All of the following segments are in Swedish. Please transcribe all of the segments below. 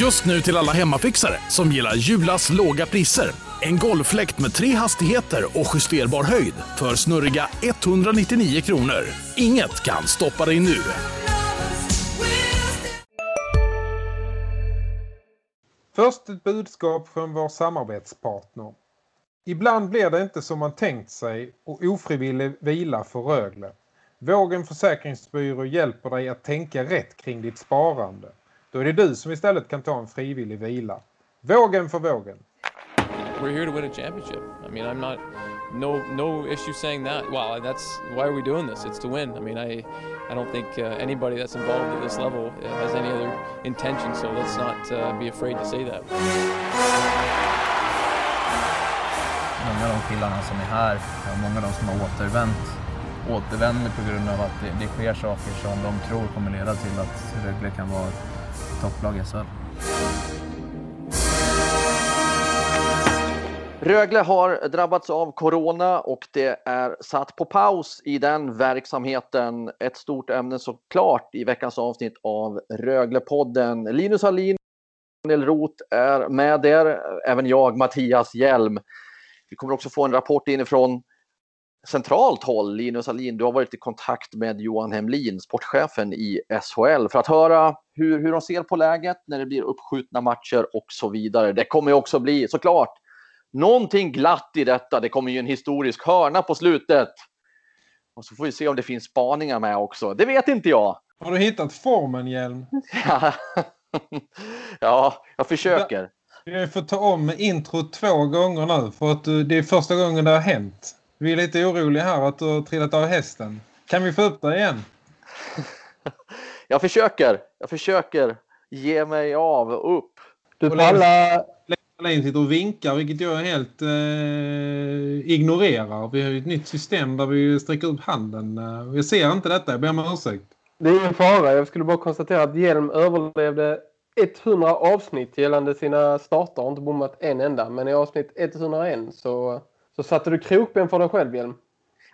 Just nu till alla hemmafixare som gillar Julas låga priser. En golffläkt med tre hastigheter och justerbar höjd för snurriga 199 kronor. Inget kan stoppa dig nu. Först ett budskap från vår samarbetspartner. Ibland blir det inte som man tänkt sig och ofrivillig vila för Rögle. Vågen Försäkringsbyrå hjälper dig att tänka rätt kring ditt sparande. Då är det du som istället kan ta en frivillig vila. Vågen för vågen. We're here to win a championship. I mean, I'm not no no issue saying that. Well, that's why are we doing this? It's to win. I mean, I I don't think uh, anybody that's involved at this level uh, has any other intention. So let's not uh, be afraid to say that. Många av de killarna som är här, och många av de som har återvänt, återvänder på grund av att det, det sker saker som de tror kommer leda till att Rögle kan vara ett topplag i SHL. Rögle har drabbats av corona och det är satt på paus i den verksamheten. Ett stort ämne såklart i veckans avsnitt av Röglepodden. Linus Hallin och Daniel Roth är med er. även jag, Mattias Hjelm. Vi kommer också få en rapport inifrån centralt håll. Linus Hallin, du har varit i kontakt med Johan Hemlin, sportchefen i SHL, för att höra hur, hur de ser på läget när det blir uppskjutna matcher och så vidare. Det kommer ju också bli såklart någonting glatt i detta. Det kommer ju en historisk hörna på slutet. Och så får vi se om det finns spaningar med också. Det vet inte jag. Har du hittat formen, Hjelm? Ja, ja jag försöker. Vi får ta om intro två gånger nu för att det är första gången det har hänt. Vi är lite oroliga här att du har trillat av hästen. Kan vi få upp dig igen? jag försöker. Jag försöker ge mig av upp. Du pallar... Leif sitter och vinkar vilket jag helt eh, ignorerar. Vi har ju ett nytt system där vi sträcker upp handen. Jag ser inte detta, jag ber om ursäkt. Det är ingen fara. Jag skulle bara konstatera att Hjelm överlevde 100 avsnitt gällande sina starter. Har inte bommat en enda. Men i avsnitt 101 så, så satte du krokben för dig själv, Hjelm.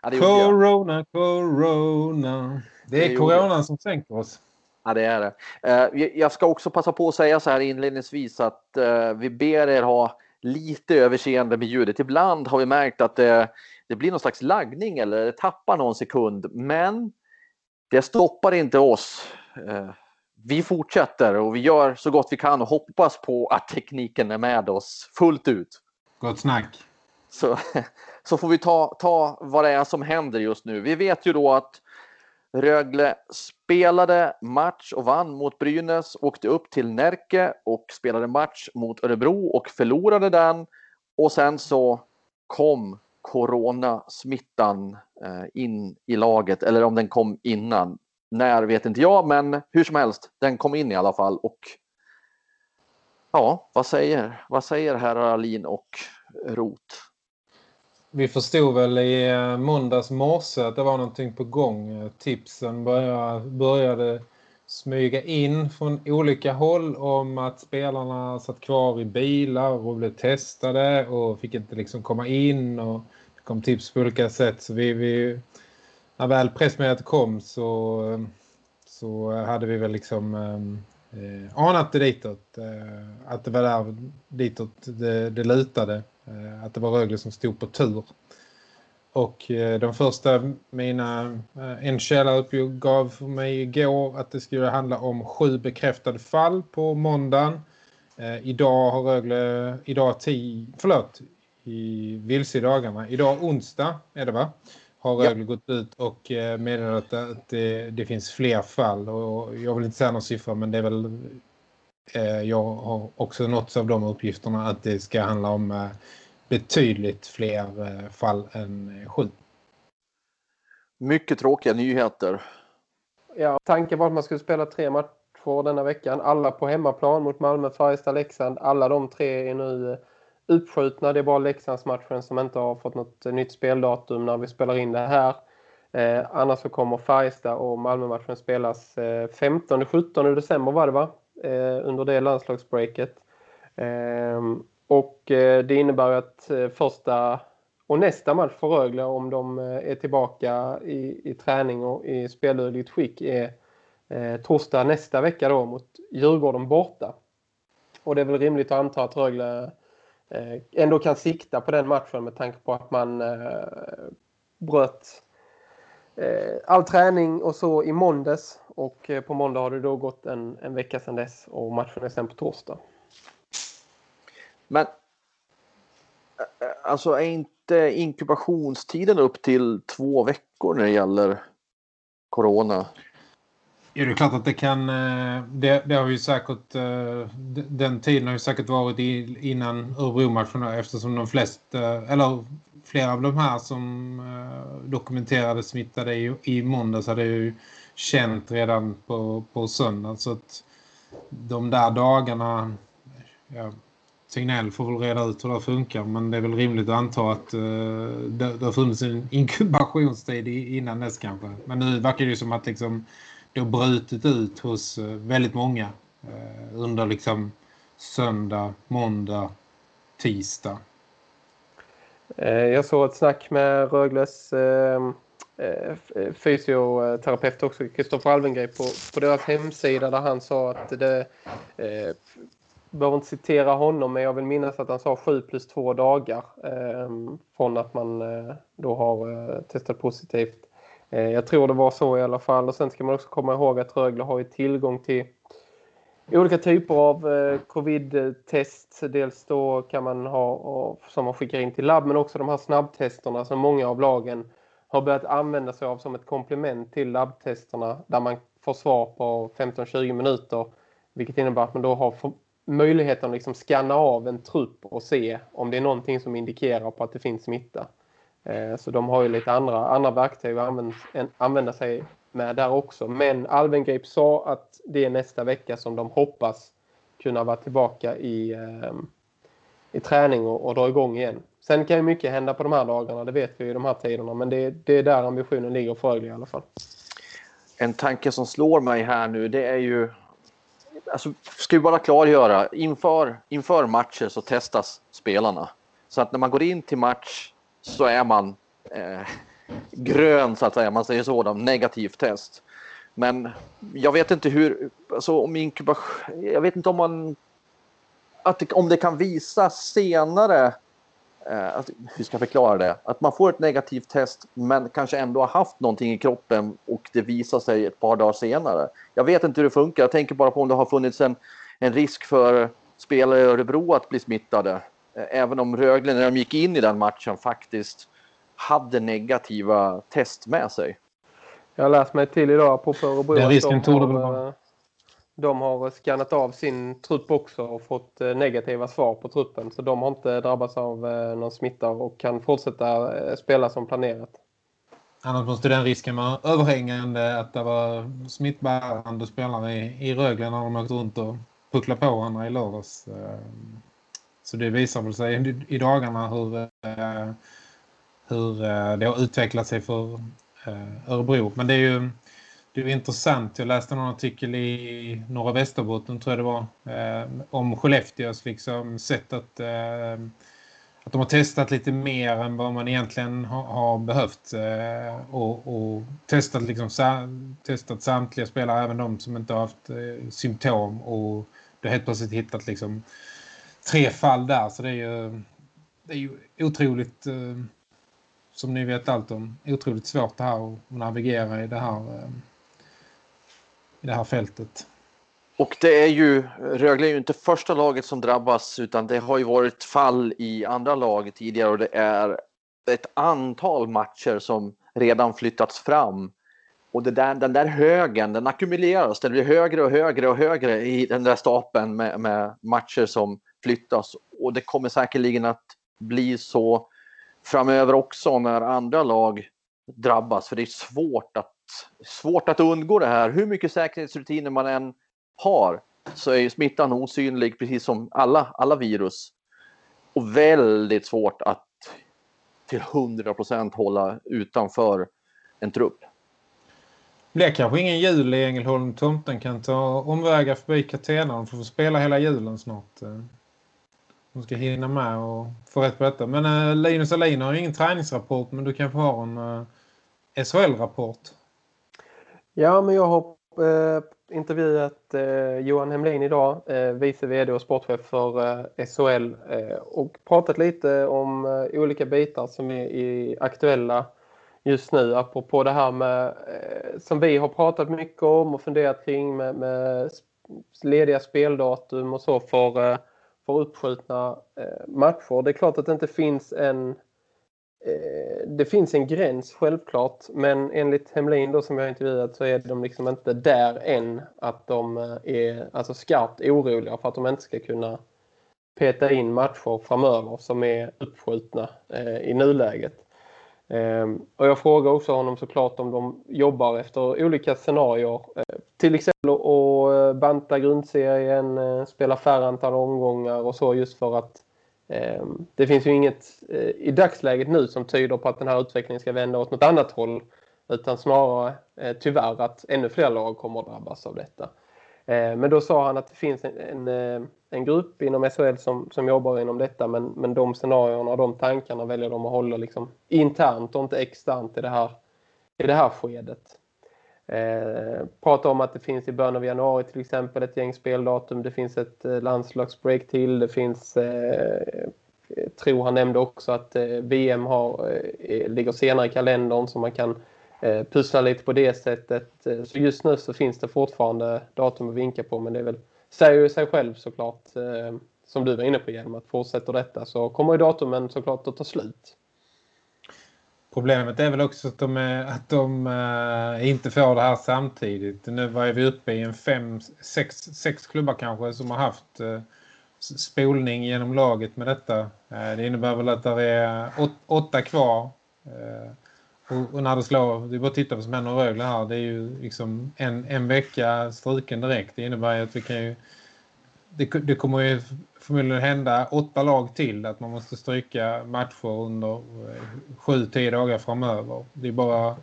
Ja, corona, corona. Det är det coronan som sänker oss. Ja, det är det. Jag ska också passa på att säga så här inledningsvis att vi ber er ha lite överseende med ljudet. Ibland har vi märkt att det, det blir någon slags laggning eller det tappar någon sekund. Men det stoppar inte oss. Vi fortsätter och vi gör så gott vi kan och hoppas på att tekniken är med oss fullt ut. Gott snack. Så, så får vi ta, ta vad det är som händer just nu. Vi vet ju då att Rögle spelade match och vann mot Brynäs, åkte upp till Närke och spelade match mot Örebro och förlorade den. Och sen så kom coronasmittan eh, in i laget, eller om den kom innan. När vet inte jag, men hur som helst, den kom in i alla fall. Och ja, vad säger, vad säger herrar Alin och Rot? Vi förstod väl i eh, måndags morse att det var någonting på gång. Eh, tipsen började, började smyga in från olika håll om att spelarna satt kvar i bilar och blev testade och fick inte liksom komma in och det kom tips på olika sätt. Så vi, vi när väl pressmeddelandet kom så, eh, så hade vi väl liksom ehm, eh, anat det ditåt. Eh, att det var där ditåt det, det lutade. Eh, att det var Rögle som stod på tur. Och eh, de första mina, eh, en källa uppgav för mig igår att det skulle handla om sju bekräftade fall på måndagen. Eh, idag har Rögle, idag tio, förlåt, i vilse i dagarna. Idag onsdag är det va? Har Rögle ja. gått ut och eh, meddelat att det, det, finns fler fall. Och jag vill inte säga någon siffra men det är väl eh, jag har också nåtts av de uppgifterna att det ska handla om eh, betydligt fler fall än sju. Mycket tråkiga nyheter. Ja, tanken var att man skulle spela tre matcher denna veckan. Alla på hemmaplan mot Malmö, Färjestad, Leksand. Alla de tre är nu uppskjutna. Det är bara Leksandsmatchen som inte har fått något eh, nytt speldatum när vi spelar in det här. Eh, annars så kommer Färjestad och Malmö-matchen spelas eh, 15-17 december var det va? Eh, under det landslagsbreaket. Ehm, och eh, det innebär att eh, första och nästa match för Rögle om de eh, är tillbaka i, i träning och i spelöjligt skick är eh, torsdag nästa vecka då mot Djurgården borta. och det är väl rimligt att anta att Rögle Eh, ändå kan sikta på den matchen med tanke på att man eh, bröt eh, all träning och så i måndags. Och eh, på måndag har det då gått en, en vecka sedan dess och matchen är sen på torsdag. Men eh, eh, alltså är inte inkubationstiden upp till två veckor när det gäller corona? Ja, det är klart att det kan... Eh, det, det har ju säkert... Eh, den tiden har ju säkert varit innan Örebro-matchen eftersom de flesta... Eh, eller flera av de här som dokumenterade smittade i, i måndags hade ju känt redan på, på söndag. Så att de där dagarna... Ja, Signell får väl reda ut hur det funkar men det är väl rimligt att anta att det, det har funnits en inkubationstid innan dess kanske. Men nu verkar det ju som att liksom, det har brutit ut hos eh, väldigt många eh, under liksom söndag, måndag, tisdag. Eh, jag såg ett snack med Rögles ehm, fysioterapeut också, Kristoffer Alvengrej på, på deras hemsida där han sa att det behöver inte citera honom men jag vill minnas att han sa 7 plus 2 dagar eh, från att man eh, då har eh, testat positivt. Eh, jag tror det var så i alla fall och sen ska man också komma ihåg att Rögle har ju tillgång till olika typer av eh, covid-test. Dels då kan man ha som man skickar in till labb men också de här snabbtesterna som många av lagen har börjat använda sig av som ett komplement till labbtesterna där man får svar på 15-20 minuter vilket innebär att man då har möjligheten att liksom scanna av en trupp och se om det är någonting som indikerar på att det finns smitta. Eh, så de har ju lite andra, andra verktyg att använda, använda sig med där också. Men Alvengrip sa att det är nästa vecka som de hoppas kunna vara tillbaka i, eh, i träning och, och dra igång igen. Sen kan ju mycket hända på de här dagarna, det vet vi ju i de här tiderna. Men det, det är där ambitionen ligger för Rögle i alla fall. En tanke som slår mig här nu det är ju alltså, ska vi bara klargöra, inför, inför matcher så testas spelarna. Så att när man går in till match så är man eh, grön så att säga, man säger så, negativt test. Men jag vet inte hur, alltså om inkubation, jag vet inte om man, att det, om det kan visa senare eh, att, hur ska jag förklara det? Att man får ett negativt test men kanske ändå har haft någonting i kroppen och det visar sig ett par dagar senare. Jag vet inte hur det funkar. Jag tänker bara på om det har funnits en, en risk för spelare i Örebro att bli smittade. Eh, även om Rögle när de gick in i den matchen faktiskt hade negativa test med sig. Jag har läst mig till idag på Örebro. Den risken tog det de har skannat av sin trupp också och fått eh, negativa svar på truppen. Så de har inte drabbats av eh, någon smitta och kan fortsätta eh, spela som planerat. Annars måste den risken vara överhängande att det var smittbärande spelare i, i Rögle när de åkte runt och pucklade på varandra i lördags. Så det visar väl sig i dagarna hur, eh, hur eh, det har utvecklat sig för eh, Örebro. Men det är ju det är intressant. Jag läste någon artikel i Norra Västerbotten tror jag det var. Om Skellefteås liksom sätt att, att de har testat lite mer än vad man egentligen har, har behövt. Och, och, testat, liksom, testat samtliga spelare, även de som inte har haft eh, symptom. Och det har helt plötsligt hittat liksom, tre fall där. Så det är ju, det är ju otroligt eh, som ni vet allt om, otroligt svårt det här att navigera i det här eh, i det här fältet. Och det är ju, Rögle är ju inte första laget som drabbas utan det har ju varit fall i andra lag tidigare och det är ett antal matcher som redan flyttats fram. Och det där, den där högen, den ackumuleras, den blir högre och högre och högre i den där stapeln med, med matcher som flyttas. Och det kommer säkerligen att bli så framöver också när andra lag drabbas. För det är svårt att svårt att undgå det här. Hur mycket säkerhetsrutiner man än har så är smittan osynlig precis som alla, alla virus. Och väldigt svårt att till 100% hålla utanför en trupp. Det blir kanske ingen jul i Ängelholm. Tomten kan ta omvägar förbi Katena. De får spela hela julen snart som ska hinna med och få rätt på detta. Men eh, Linus Alin har ingen träningsrapport men du kanske har en eh, SHL-rapport. Ja, men jag har eh, intervjuat eh, Johan Hemlin idag, eh, vice vd och sportchef för eh, SHL eh, och pratat lite om eh, olika bitar som är, är aktuella just nu apropå det här med eh, som vi har pratat mycket om och funderat kring med, med lediga speldatum och så för, eh, för uppskjutna eh, matcher. Det är klart att det inte finns en Eh, det finns en gräns självklart men enligt Hemlin då som jag har intervjuat så är de liksom inte där än att de eh, är alltså skarpt oroliga för att de inte ska kunna peta in matcher framöver som är uppskjutna eh, i nuläget. Ehm, och jag frågar också honom såklart om de jobbar efter olika scenarier. Ehm, till exempel att banta grundserien, eh, spela färre antal omgångar och så just för att ehm, det finns ju inget eh, i dagsläget nu som tyder på att den här utvecklingen ska vända åt något annat håll. Utan snarare eh, tyvärr att ännu fler lag kommer att drabbas av detta. Men då sa han att det finns en, en, en grupp inom SHL som, som jobbar inom detta. Men, men de scenarierna och de tankarna väljer de att hålla liksom internt och inte externt i det här, i det här skedet. Eh, prata om att det finns i början av januari till exempel ett gäng speldatum. Det finns ett eh, landslagsbreak till. Det finns, eh, tror han nämnde också att eh, VM har, eh, ligger senare i kalendern så man kan eh, pussla lite på det sättet. Eh, så just nu så finns det fortfarande datum att vinka på men det är väl, säger ju sig själv såklart eh, som du var inne på genom att fortsätter detta så kommer ju datumen såklart att ta slut. Problemet är väl också att de, är, att de uh, inte får det här samtidigt. Nu var vi uppe i en fem, sex, sex klubbar kanske som har haft uh, spolning genom laget med detta. Uh, det innebär väl att det är åt, åtta kvar. Och, och, när det slår, det är bara att titta på som händer Rögle här. Det är ju liksom en, en vecka struken direkt. Det innebär ju att vi kan ju det, det kommer ju förmodligen hända åtta lag till att man måste stryka matcher under eh, sju, tio dagar framöver. Det är bara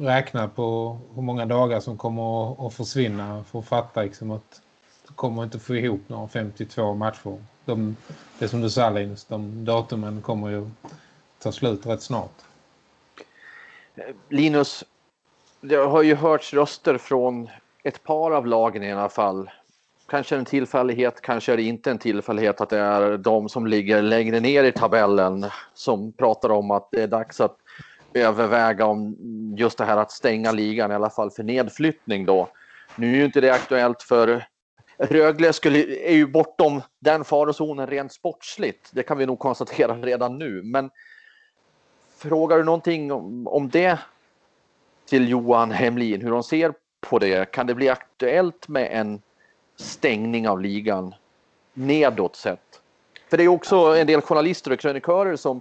räkna på hur många dagar som kommer att försvinna för att fatta liksom att du kommer inte få ihop några 52 matcher. De, det som du sa Linus, de datumen kommer ju ta slut rätt snart. Eh, Linus, det har ju hörts röster från ett par av lagen i alla fall kanske en tillfällighet, kanske är det inte en tillfällighet att det är de som ligger längre ner i tabellen som pratar om att det är dags att överväga om just det här att stänga ligan i alla fall för nedflyttning då. Nu är ju inte det aktuellt för Rögle skulle, är ju bortom den farozonen rent sportsligt. Det kan vi nog konstatera redan nu. Men frågar du någonting om, om det till Johan Hemlin, hur de ser på det? Kan det bli aktuellt med en stängning av ligan nedåt sett. För det är också en del journalister och krönikörer som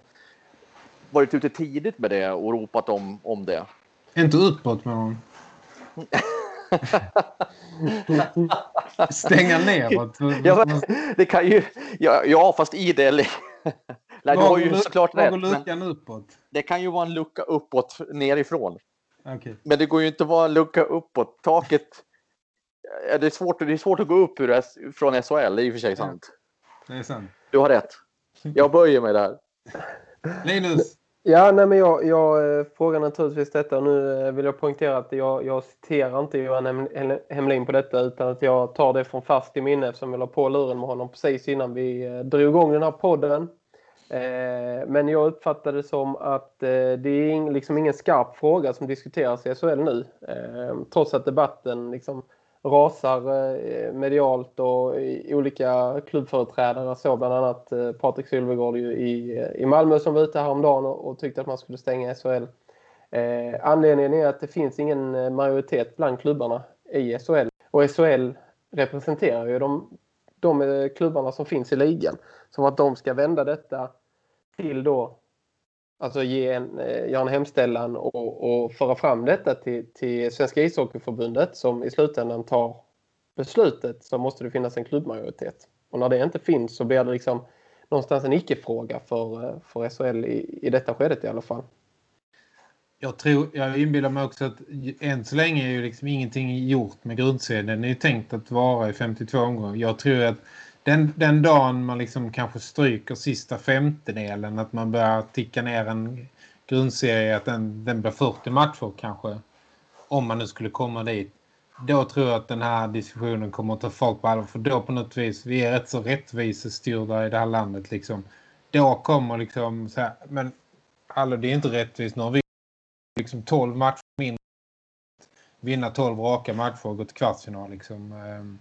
varit ute tidigt med det och ropat om, om det. Inte uppåt med honom. Stänga neråt. ja, det kan ju... Ja, ja fast i det... Nej, du har ju såklart rätt. luckan uppåt? Det kan ju vara en lucka uppåt nerifrån. Okay. Men det går ju inte att vara en lucka uppåt. Taket det, är svårt, det är svårt att gå upp ur, från SHL, det är i och för sig sant. Det är sant. Du har rätt. Jag böjer mig där. Linus? Ja, nej, men jag, jag eh, frågar naturligtvis detta. Nu eh, vill jag poängtera att jag, jag citerar inte Johan Hemlin på detta utan att jag tar det från fast i minne eftersom jag la på luren med honom precis innan vi eh, drog igång den här podden. Eh, men jag uppfattar det som att eh, det är liksom ingen skarp fråga som diskuteras i SHL nu. Eh, trots att debatten liksom rasar eh, medialt och olika klubbföreträdare så bland annat eh, Patrik Sylvegård i, i Malmö som var ute häromdagen och, och tyckte att man skulle stänga SHL. Eh, anledningen är att det finns ingen majoritet bland klubbarna i SHL och SHL representerar ju de, de klubbarna som finns i ligan. Så att de ska vända detta till då Alltså ge en, eh, göra en hemställan och, och föra fram detta till, till Svenska ishockeyförbundet som i slutändan tar beslutet så måste det finnas en klubbmajoritet. Och när det inte finns så blir det liksom någonstans en icke-fråga för, eh, för SHL i, i detta skedet i alla fall. Jag, tror, jag inbillar mig också att än så länge är ju liksom ingenting gjort med grundserien. Den är ju tänkt att vara i 52 omgångar. Jag tror att den, den dagen man liksom kanske stryker sista femtedelen att man börjar ticka ner en grundserie att den, den blir 40 matcher kanske om man nu skulle komma dit. Då tror jag att den här diskussionen kommer att ta fart på allvar. För då på något vis, vi är rätt så rättvisestyrda i det här landet liksom. Då kommer liksom så här, men alla det är inte rättvist. Nu har vi liksom 12 matcher mindre. Vinna 12 raka matcher och gå till kvartsfinal liksom. Ehm.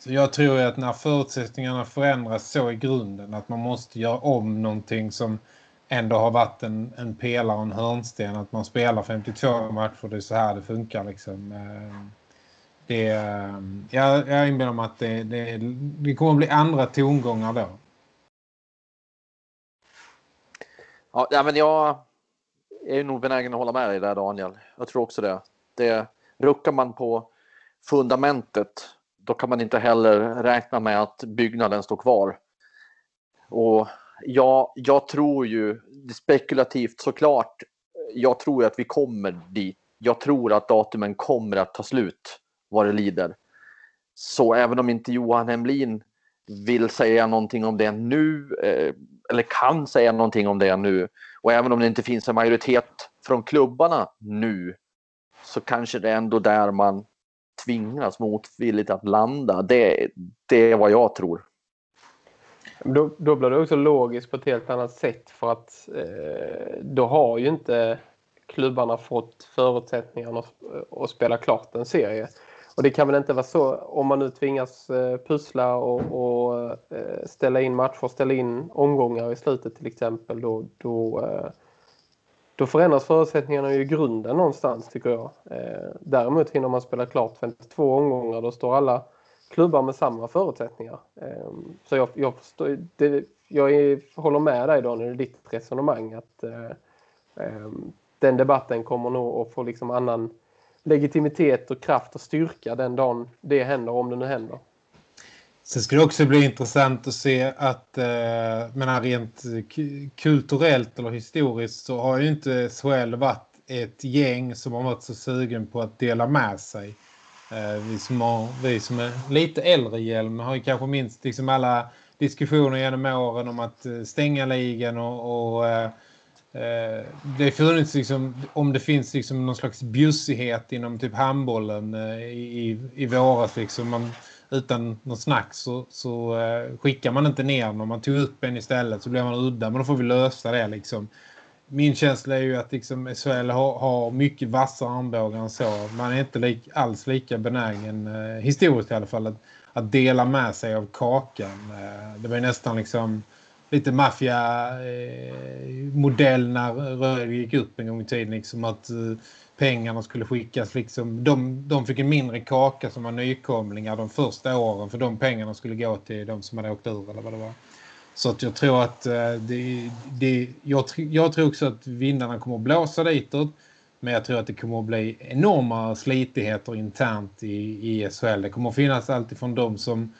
Så jag tror att när förutsättningarna förändras så i grunden att man måste göra om någonting som ändå har varit en, en pelare och en hörnsten att man spelar 52 matcher det är så här det funkar liksom. Ehm, det, ehm, jag, jag inbillar mig att det, det, det kommer att bli andra tongångar då. Ja, men jag är nog benägen att hålla med dig där Daniel. Jag tror också det. det ruckar man på fundamentet då kan man inte heller räkna med att byggnaden står kvar. Och ja, jag tror ju spekulativt såklart. Jag tror att vi kommer dit. Jag tror att datumen kommer att ta slut vad det lider. Så även om inte Johan Hemlin vill säga någonting om det nu eh, eller kan säga någonting om det nu och även om det inte finns en majoritet från klubbarna nu så kanske det är ändå där man tvingas motvilligt att landa. Det, det är vad jag tror. Då, då blir det också logiskt på ett helt annat sätt för att eh, då har ju inte klubbarna fått förutsättningarna att, att spela klart en serie. Och det kan väl inte vara så om man nu tvingas eh, pussla och, och eh, ställa in matcher, ställa in omgångar i slutet till exempel. Då, då, eh, då förändras förutsättningarna i grunden någonstans tycker jag. Eh, däremot hinner man spela klart 52 omgångar. Då står alla klubbar med samma förutsättningar. Eh, så jag, jag, förstår, det, jag är, håller med dig Daniel i ditt resonemang att eh, den debatten kommer nog att få liksom annan legitimitet och kraft och styrka den dagen det händer, om det nu händer. Sen skulle det också bli intressant att se att eh, men rent kulturellt eller historiskt så har ju inte SHL varit ett gäng som har varit så sugen på att dela med sig. Eh, vi, som har, vi som är lite äldre hjälm har ju kanske minst liksom alla diskussioner genom åren om att eh, stänga ligan och, och eh, Eh, det funnits liksom, om det finns liksom någon slags bjussighet inom typ handbollen eh, i, i våras liksom, man, utan någon snack så, så eh, skickar man inte ner när man tog upp en istället så blir man udda, men då får vi lösa det liksom. Min känsla är ju att liksom SHL har, har mycket vassa armbågar än så. Man är inte lik, alls lika benägen, eh, historiskt i alla fall, att, att dela med sig av kakan. Eh, det var ju nästan liksom lite maffia-modell eh, när Röd gick upp en gång i tiden. Liksom att eh, pengarna skulle skickas. Liksom, de, de fick en mindre kaka som var nykomlingar de första åren. För de pengarna skulle gå till de som hade åkt ur eller vad det var. Så att jag tror att eh, det, det, jag, jag tror också att vindarna kommer att blåsa ditåt. Men jag tror att det kommer att bli enorma slitigheter internt i, i SHL. Det kommer att finnas allt ifrån de som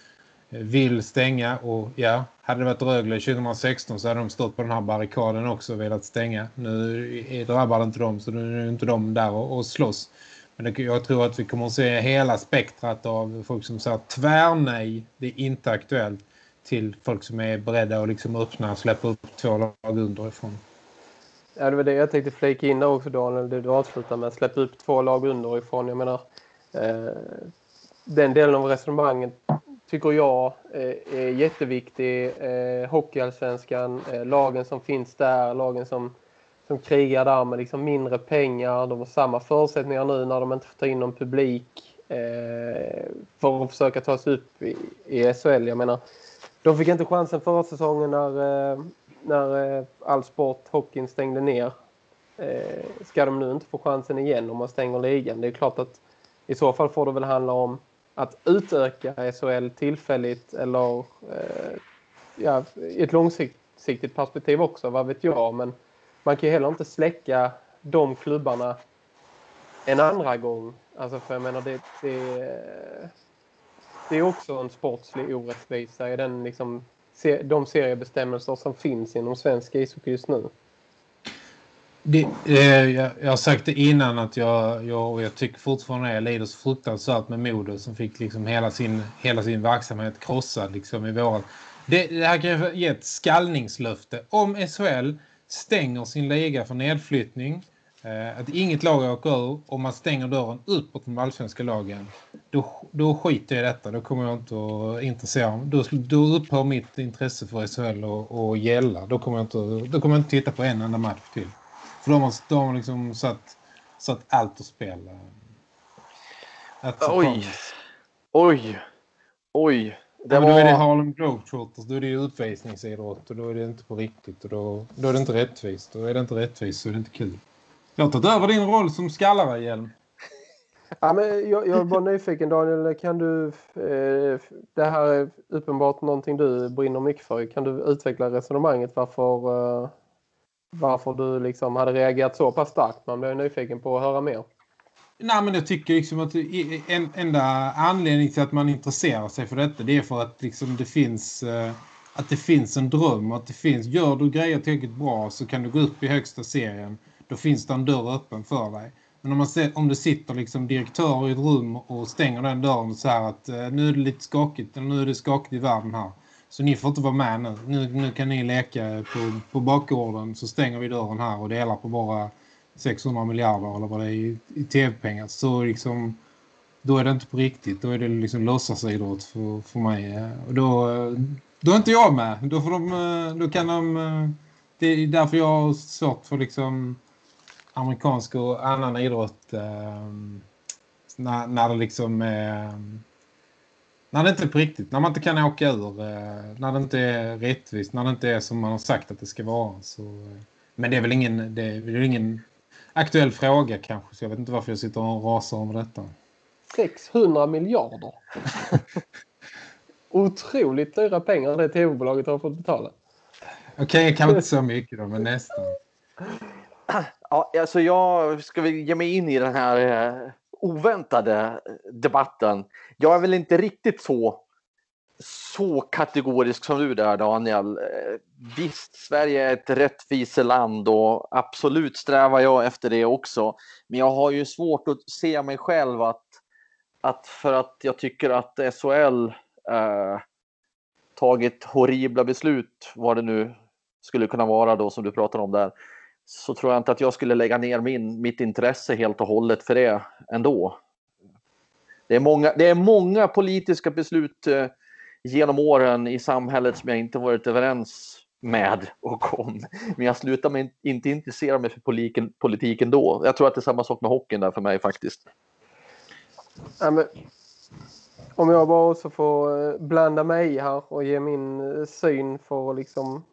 vill stänga och ja, hade det varit Rögle 2016 så hade de stått på den här barrikaden också och velat stänga. Nu drabbar det inte dem så nu är inte de där och, och slåss. Men det, jag tror att vi kommer att se hela spektrat av folk som säger tvärnej, det är inte aktuellt till folk som är beredda att liksom öppna och släppa upp två lag underifrån. Ja, det var det jag tänkte flika in där också Daniel, det du avslutar med släppa upp två lag underifrån. Jag menar, eh, den delen av resonemanget tycker jag eh, är jätteviktig. Eh, hockeyallsvenskan, eh, lagen som finns där, lagen som, som krigar där med liksom mindre pengar. De har samma förutsättningar nu när de inte får ta in någon publik för att försöka ta sig upp i, i SHL. Jag menar, de fick inte chansen förra säsongen när, när all sport, hockeyn stängde ner. Ska de nu inte få chansen igen om man stänger ligan? Det är klart att i så fall får det väl handla om att utöka SHL tillfälligt eller eh, ja, i ett långsiktigt perspektiv också, vad vet jag. Men man kan ju heller inte släcka de klubbarna en andra gång. Alltså för jag menar det, det, det är också en sportslig orättvisa i den liksom, de seriebestämmelser som finns inom svensk ishockey just nu. Det, eh, jag, jag har sagt det innan att jag, jag, och jag tycker fortfarande att jag lider så fruktansvärt med Modo som fick liksom hela, sin, hela sin verksamhet krossad liksom i våren. Det, det här kan ge ett skallningslöfte. Om SHL stänger sin liga för nedflyttning Eh, att inget lag åker ur och man stänger dörren uppåt de allsvenska lagen. Då, då skiter jag i detta. Då kommer jag inte att intressera mig. Då, då upphör mitt intresse för SHL att gälla. Då kommer, jag inte, då kommer jag inte titta på en enda match till. För de har, de har liksom satt, satt allt att spela. Oj. Oj. Oj. Det ja, var... Då är det Harlem Globetrotters, då är det ju utvisningsidrott och då är det inte på riktigt och då, då är det inte rättvist. Då är det inte rättvist så är det inte kul. Jag har tagit över din roll som skallare, Hjelm. Ja, men jag, jag bara nyfiken, Daniel. Kan du, eh, det här är uppenbart någonting du brinner mycket för. Kan du utveckla resonemanget varför, eh, varför du liksom hade reagerat så pass starkt? Man blir nyfiken på att höra mer. Nej, men jag tycker liksom att en enda anledning till att man intresserar sig för detta det är för att liksom det finns eh, att det finns en dröm att det finns, gör du grejer tillräckligt bra så kan du gå upp i högsta serien då finns det en dörr öppen för dig. Men om, man ser, om det sitter liksom direktörer i ett rum och stänger den dörren så här att eh, nu är det lite skakigt, eller nu är det skakigt i världen här. Så ni får inte vara med nu. Nu, nu kan ni leka på, på bakgården så stänger vi dörren här och delar på bara 600 miljarder eller vad det är i, i tv-pengar. Så liksom, då är det inte på riktigt. Då är det liksom låtsasidrott för, för mig. Och då, då är inte jag med. Då, får de, eh, då kan de... Eh, det är därför jag har svårt för liksom amerikansk och annan idrott eh, när, när det liksom är... När det inte är på riktigt, när man inte kan åka ur, eh, när det inte är rättvist, när det inte är som man har sagt att det ska vara. Så, eh, men det är väl ingen, det är väl ingen aktuell fråga kanske, så jag vet inte varför jag sitter och rasar om detta. 600 miljarder. Otroligt dyra pengar det tv-bolaget har fått betala. Okej, okay, kanske inte så mycket då, men nästan. Ja, alltså jag ska vi ge mig in i den här eh, oväntade debatten. Jag är väl inte riktigt så så kategorisk som du där Daniel. Eh, visst, Sverige är ett rättviseland och absolut strävar jag efter det också. Men jag har ju svårt att se mig själv att, att för att jag tycker att SHL eh, tagit horribla beslut, vad det nu skulle kunna vara då som du pratar om där, så tror jag inte att jag skulle lägga ner min, mitt intresse helt och hållet för det ändå. Det är många, det är många politiska beslut eh, genom åren i samhället som jag inte varit överens med och om. Men jag slutar mig inte intressera mig för politiken, politiken då. Jag tror att det är samma sak med hockeyn där för mig faktiskt. Ja, men, om jag bara också får eh, blanda mig här och ge min eh, syn för att liksom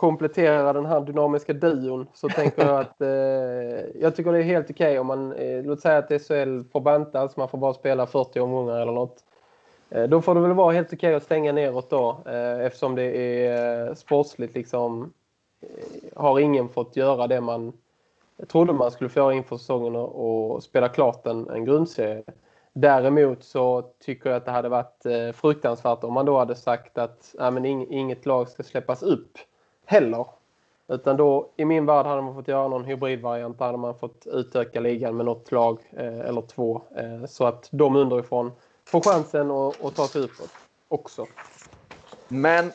komplettera den här dynamiska duon så tänker jag att eh, jag tycker det är helt okej okay om man, eh, låt säga att SHL får bantas, man får bara spela 40 omgångar eller något. Eh, då får det väl vara helt okej okay att stänga neråt då eh, eftersom det är eh, sportsligt liksom eh, har ingen fått göra det man trodde man skulle få göra inför säsongen och spela klart en, en grundserie. Däremot så tycker jag att det hade varit eh, fruktansvärt om man då hade sagt att äh, men inget lag ska släppas upp heller. Utan då i min värld hade man fått göra någon hybridvariant. Där hade man fått utöka ligan med något lag eh, eller två. Eh, så att de underifrån får chansen att, ta sig uppåt också. Men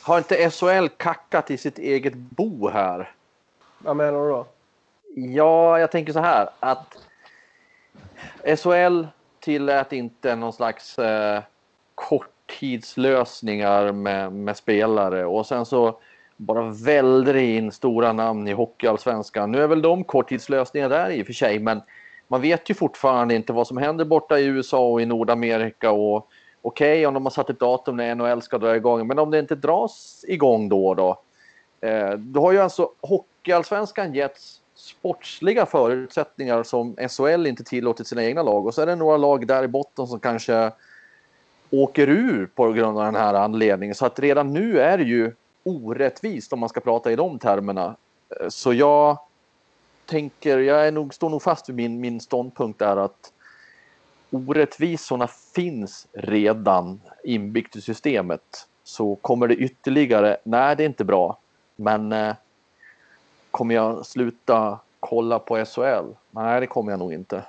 har inte SHL kackat i sitt eget bo här? Vad menar du då? Ja, jag tänker så här att SHL tillät inte någon slags eh, korttidslösningar med, med spelare och sen så bara välde det in stora namn i hockeyallsvenskan. Nu är väl de korttidslösningar där i och för sig, men man vet ju fortfarande inte vad som händer borta i USA och i Nordamerika. Och Okej, okay, om de har satt ett datum när NHL ska dra igång, men om det inte dras igång då då? Eh, då har ju alltså Hockeyallsvenskan getts sportsliga förutsättningar som SHL inte tillåtit sina egna lag. Och så är det några lag där i botten som kanske åker ur på grund av den här anledningen. Så att redan nu är det ju orättvist om man ska prata i de termerna. Eh, så jag tänker, jag är nog, står nog fast vid min, min ståndpunkt där att orättvisorna finns redan inbyggt i systemet. Så kommer det ytterligare, nej det är inte bra, men eh, kommer jag sluta kolla på SHL? Nej det kommer jag nog inte.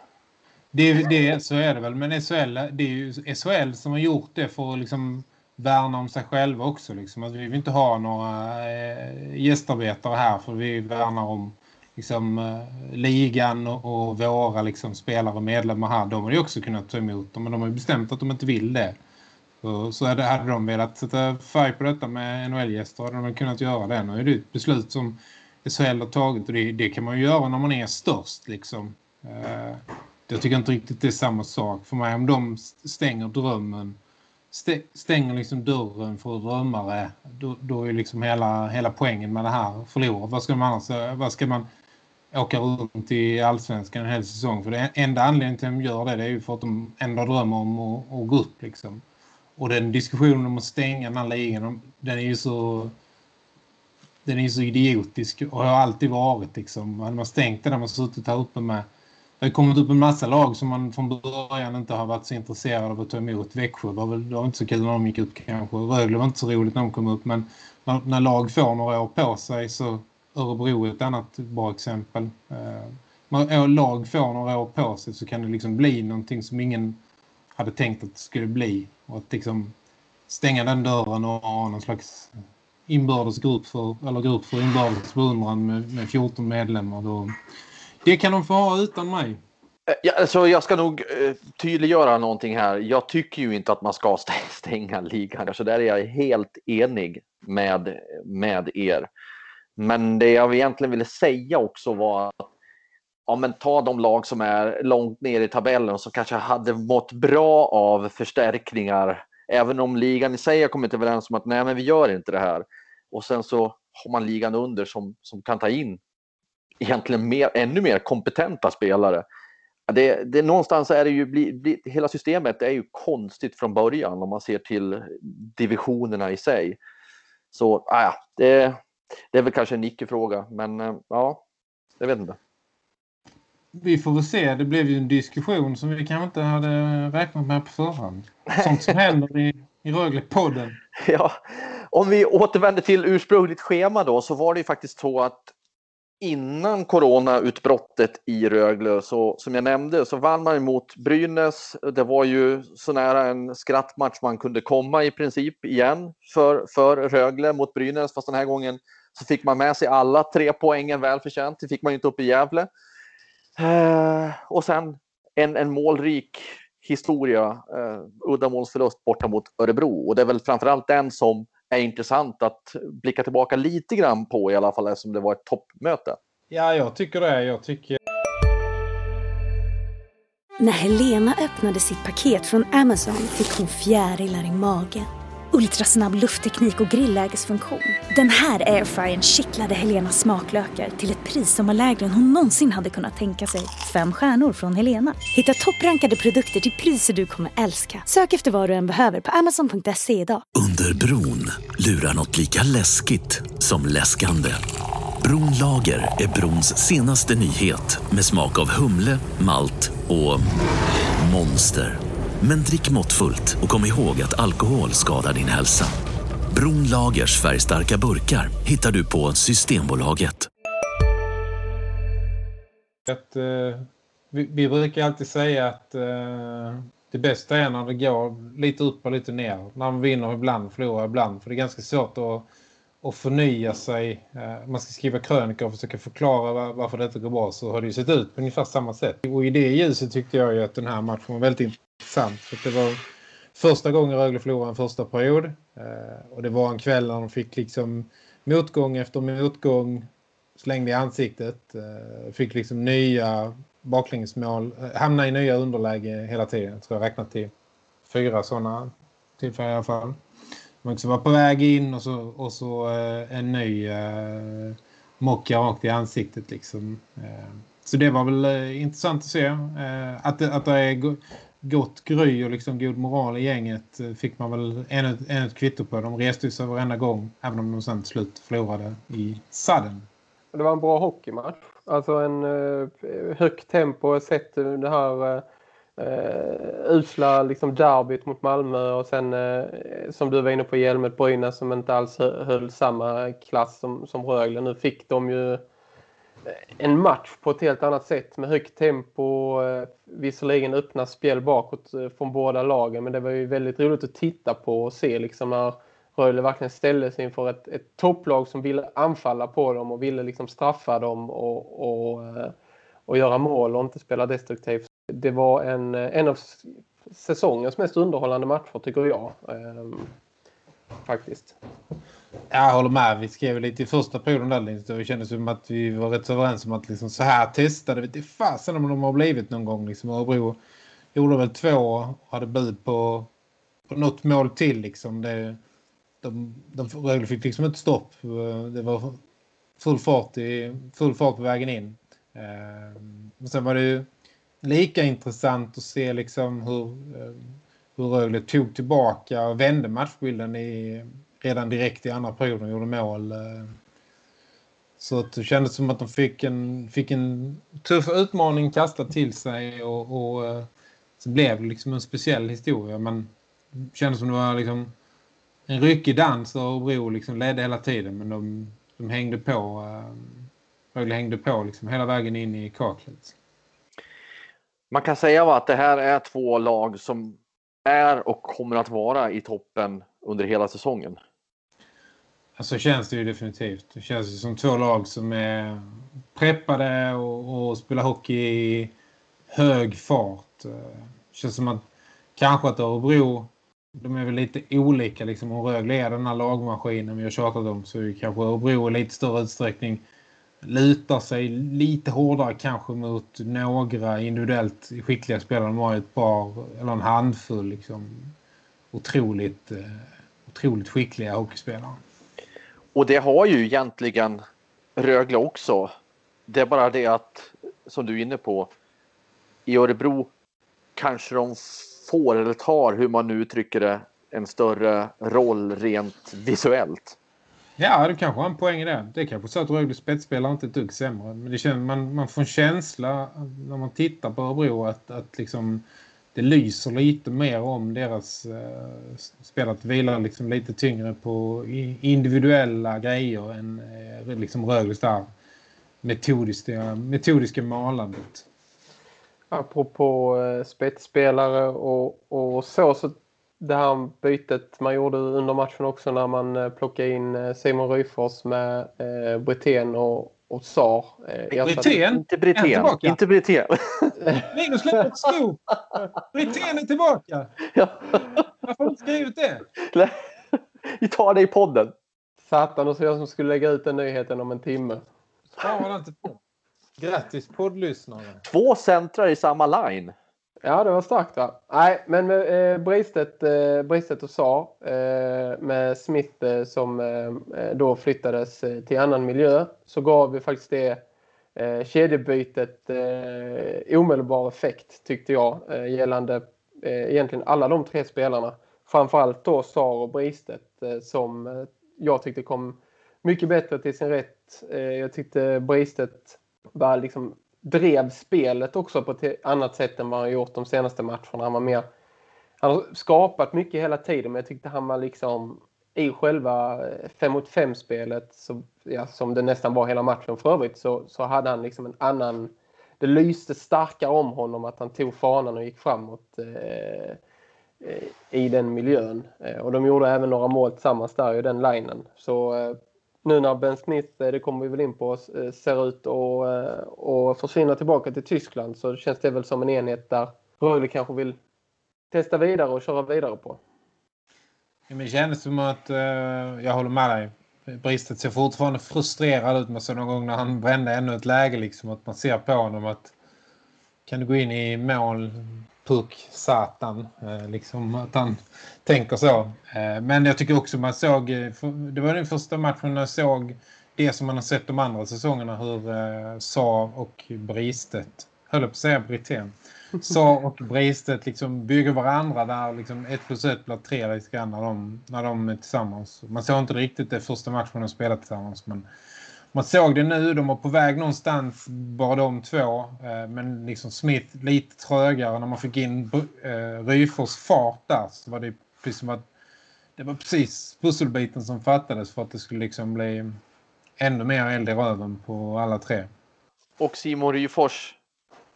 Det, det, så är det väl, men SHL, det är ju SHL som har gjort det för att liksom värna om sig själva också. Liksom. Att vi vill inte ha några eh, gästarbetare här för vi värnar om liksom, eh, ligan och, och våra liksom, spelare och medlemmar här, de har ju också kunnat ta emot dem, men de har ju bestämt att de inte vill det. Så, så hade, hade de velat sätta färg på detta med NHL-gäster hade de kunnat göra det. Nu är det ett beslut som SHL har tagit och det, det kan man ju göra när man är störst liksom. Eh, jag tycker inte riktigt det är samma sak för mig. Om de stänger drömmen stänger liksom dörren för drömmare då, då är liksom hela, hela poängen med det här förlorad. Vad ska man annars, vad ska man åka runt i allsvenskan en hel säsong? För det enda anledningen till att de gör det, det är ju för att de ändå drömmer om att, att gå upp liksom. Och den diskussionen om att stänga den här ligan, den är ju så den är så idiotisk och har alltid varit liksom. Hade Man stängt den när man suttit här uppe med det har kommit upp en massa lag som man från början inte har varit så intresserad av att ta emot. Växjö var väl det var inte så kul när de gick upp kanske. Rögle var inte så roligt när de kom upp. Men när, när lag får några år på sig så Örebro är ett annat bra exempel. Eh, när lag får några år på sig så kan det liksom bli någonting som ingen hade tänkt att det skulle bli. Och att liksom stänga den dörren och ha någon slags inbördesgrupp för, eller grupp för inbördes beundran med, med 14 medlemmar. Då, det kan de få ha utan mig. Eh, ja, alltså jag ska nog eh, tydliggöra någonting här. Jag tycker ju inte att man ska stänga ligan. Alltså där är jag helt enig med, med er. Men det jag egentligen ville säga också var att ja, men ta de lag som är långt ner i tabellen och som kanske hade mått bra av förstärkningar. Även om ligan i sig har kommit överens om att nej, men vi gör inte det här. Och sen så har man ligan under som, som kan ta in egentligen mer, ännu mer kompetenta spelare. Det, det, någonstans är det ju, bli, bli, hela systemet är ju konstigt från början om man ser till divisionerna i sig. Så äh, det, det är väl kanske en icke-fråga, men äh, ja, jag vet inte. Vi får väl se, det blev ju en diskussion som vi kanske inte hade räknat med på förhand. Sånt som händer i, i Rögle-podden. Ja, om vi återvänder till ursprungligt schema då så var det ju faktiskt så att innan coronautbrottet i Rögle så som jag nämnde så vann man mot Brynäs. Det var ju så nära en skrattmatch man kunde komma i princip igen för, för Rögle mot Brynäs. Fast den här gången så fick man med sig alla tre poängen välförtjänt. Det fick man inte upp i Gävle. Eh, och sen en, en målrik historia, eh, uddamålsförlust borta mot Örebro. Och det är väl framförallt den som är intressant att blicka tillbaka lite grann på i alla fall eftersom det var ett toppmöte. Ja, jag tycker det. Jag tycker... När Helena öppnade sitt paket från Amazon fick hon fjärilar i magen ultrasnabb luftteknik och grillägesfunktion. Den här airfryern kittlade Helenas smaklökar till ett pris som var lägre än hon någonsin hade kunnat tänka sig. Fem stjärnor från Helena. Hitta topprankade produkter till priser du kommer älska. Sök efter vad du än behöver på amazon.se idag. Under bron lurar något lika läskigt som läskande. Bronlager är brons senaste nyhet med smak av humle, malt och monster. Men drick måttfullt och kom ihåg att alkohol skadar din hälsa. Bron Lagers färgstarka burkar hittar du på Systembolaget. Att, eh, vi, vi, brukar alltid säga att eh, det bästa är när det går lite upp och lite ner. När man vinner ibland, förlorar ibland. För det är ganska svårt att, och förnya sig. Eh, man ska skriva krönikor och försöka förklara varför detta går bra så har det ju sett ut på ungefär samma sätt. Och i det ljuset tyckte jag ju att den här matchen var väldigt intressant. För det var första gången Rögle förlorade en första period. Eh, och det var en kväll när de fick liksom motgång efter motgång slängde i ansiktet. Eh, fick liksom nya baklängesmål. Hamnade i nya underläge hela tiden. Jag tror jag räknat till fyra sådana tillfällen i alla fall. Man också var på väg in och så, och så eh, en ny eh, mocka rakt i ansiktet liksom. Eh, så det var väl eh, intressant att se eh, att, det, att det är gott gry och liksom god moral i gänget eh, fick man väl ännu, ett kvitto på. De reste sig varenda gång, även om de sen till slut förlorade i sadden. Det var en bra hockeymatch. Alltså en eh, högt tempo sett det här eh, eh, usla liksom derbyt mot Malmö och sen eh, som du var inne på Hjelmet Brynäs som inte alls höll samma klass som, som Rögle. Nu fick de ju eh, en match på ett helt annat sätt med högt tempo, eh, visserligen öppna spel bakåt eh, från båda lagen men det var ju väldigt roligt att titta på och se liksom när, Rögle verkligen ställdes inför ett, ett topplag som ville anfalla på dem och ville liksom straffa dem och, och, eh, och göra mål och inte spela destruktivt. Det var en, eh, en av säsongens mest underhållande matcher tycker jag. Ehm, faktiskt. Jag håller med. Vi skrev lite i första perioden där. Det kändes som att vi var rätt överens om att liksom så här testade vi. Det fasen om de har blivit någon gång. Liksom. Örebro gjorde väl två och hade bud på, på något mål till. Liksom. Det, de, de, de fick liksom inte stopp. Det var full fart, i, full fart på vägen in. Eh, sen var det ju lika intressant att se liksom hur, eh, hur Rögle tog tillbaka och vände matchbilden i, redan direkt i andra perioden och gjorde mål. Eh. Så att det kändes som att de fick en, fick en tuff utmaning kastad till sig och, och eh, så blev det liksom en speciell historia. Men det kändes som det var liksom en ryckig dans och Bro liksom ledde hela tiden. Men de, de hängde på Rögle hängde på liksom hela vägen in i kaklet. Man kan säga att det här är två lag som är och kommer att vara i toppen under hela säsongen. Så känns det ju definitivt. Det känns ju som två lag som är preppade och, och spelar hockey i hög fart. Det känns som att kanske att Örebro de är väl lite olika liksom. Om Rögle är den här lagmaskinen vi har tjatat om så är kanske Örebro i lite större utsträckning lutar sig lite hårdare kanske mot några individuellt skickliga spelare. De har ett par eller en handfull liksom otroligt, eh, otroligt skickliga hockeyspelare. Och det har ju egentligen Rögle också. Det är bara det att, som du är inne på, i Örebro kanske de får eller tar, hur man nu uttrycker det, en större roll rent visuellt. Ja, det kanske har en poäng i det. Det är kanske så att Rögle spetsspelare inte ett dugg sämre. Men det känns, man, man får en känsla när man tittar på Örebro att, att liksom, det lyser lite mer om deras eh, spel. Att vila liksom lite tyngre på individuella grejer än eh, liksom Rögles där metodiska, metodiska malandet. Apropå eh, spetsspelare och, och så så det här bytet man gjorde under matchen också när man eh, plockade in eh, Simon Ryfors med eh, Brithén och, och Sar. Eh, Brithén? Inte Brithén. Inte Brithén. Linus släppte ett skop. Brithén är tillbaka. Ja. Varför har du inte skrivit det? Vi tar det i podden. Satan, och så jag som skulle lägga ut den nyheten om en timme. Fan vad inte på. Grattis poddlyssnare. Två centrar i samma line. Ja, det var starkt va? Nej, men med eh, Bristet, eh, Bristet och Sa eh, med Smith eh, som eh, eh, då flyttades eh, till annan miljö så gav vi faktiskt det eh, kedjebytet eh, omedelbar effekt tyckte jag eh, gällande eh, egentligen alla de tre spelarna. Framförallt då Sar och Bristet eh, som eh, jag tyckte kom mycket bättre till sin rätt. Eh, jag tyckte Bristet var liksom drev spelet också på ett annat sätt än vad han gjort de senaste matcherna. Han var mer han har skapat mycket hela tiden men jag tyckte han var liksom i själva eh, 5 mot 5 spelet så, ja, som det nästan var hela matchen för övrigt så, så hade han liksom en annan det lyste starkare om honom att han tog fanan och gick framåt eh, eh i den miljön. Eh, och de gjorde även några mål tillsammans där i den linen. Så eh, nu när Ben Smith, eh, det kommer vi väl in på, eh, ser ut att eh, försvinna tillbaka till Tyskland så känns det väl som en enhet där Rögle kanske vill testa vidare och köra vidare på. Ja, men det känns som att uh, jag håller med dig. Bristet ser fortfarande frustrerad ut med så någon gång när han brände ännu ett läge liksom att man ser på honom att kan du gå in i mål puck satan eh, liksom att han tänker så. Eh, men jag tycker också man såg eh, det var den första matchen jag såg det som man har sett de andra säsongerna hur eh, Sa och Bristet höll på att säga Britten. Sa och Bristet liksom bygger varandra där liksom 1 plus 1 blir 3 lite grann när de, när de är tillsammans. Man såg inte riktigt det första matchen de spelade tillsammans men man såg det nu, de var på väg någonstans bara de två. Eh, men liksom Smith lite trögare när man fick in eh, Ryfors fart där så var det precis som att det var precis pusselbiten som fattades för att det skulle liksom bli ännu mer eld i röven på alla tre. Och Simon Ryfors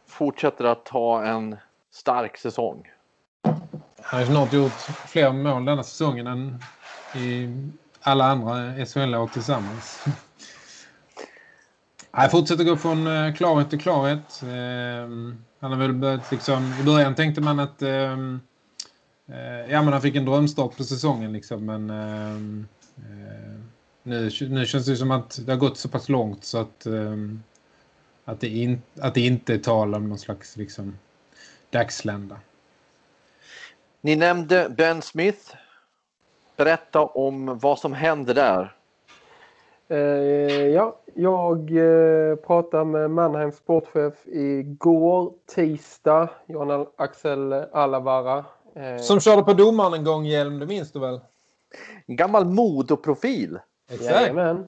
fortsätter att ha en stark säsong. Han har snart gjort fler mål denna säsongen än, i alla andra SHL-lag tillsammans. Jag fortsätter gå från eh, klarhet till klarhet. Ehm, han har väl börjat liksom, i början tänkte man att ehm, eh, ja men han fick en drömstart på säsongen liksom men ehm, eh, nu, nu känns det som att det har gått så pass långt så att att det, in, att det inte är tal om någon slags liksom dagslända. Ni nämnde Ben Smith. Berätta om vad som hände där. Eh, ja, jag eh, pratade med Mannheims sportchef igår, tisdag, Johan Axel Alavara. Eh, Som körde på domaren en gång, Hjelm, det minns du väl? En gammal modoprofil. Exakt. Jajamän.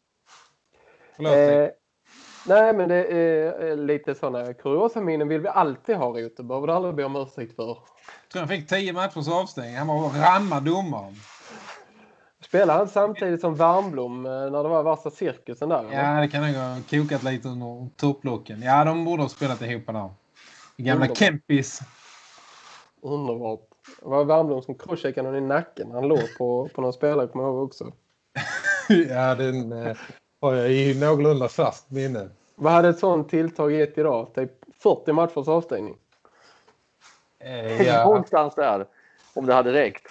Eh, nej, men det är lite sådana kuriosa minnen vill vi alltid ha, Rot. Det behöver du aldrig be om ursäkt för. Jag tror han fick tio matchers avstängning. Han var ramma domaren. Spelade han samtidigt som Värmblom eh, när det var värsta cirkusen där? Eller? Ja, det kan nog ha kokat lite under topplocken. Ja, de borde ha spelat ihop där. Gamla Underbart. Kempis. Underbart. Det var Värmblom som crosscheckade honom i nacken. Han låg på, på någon spelare, kommer jag ihåg också. ja, den eh, har jag i någorlunda fast minne. Vad hade ett sånt tilltag gett idag? Typ 40 matchers avstängning? Eh, ja. Någonstans där. Om det hade räckt.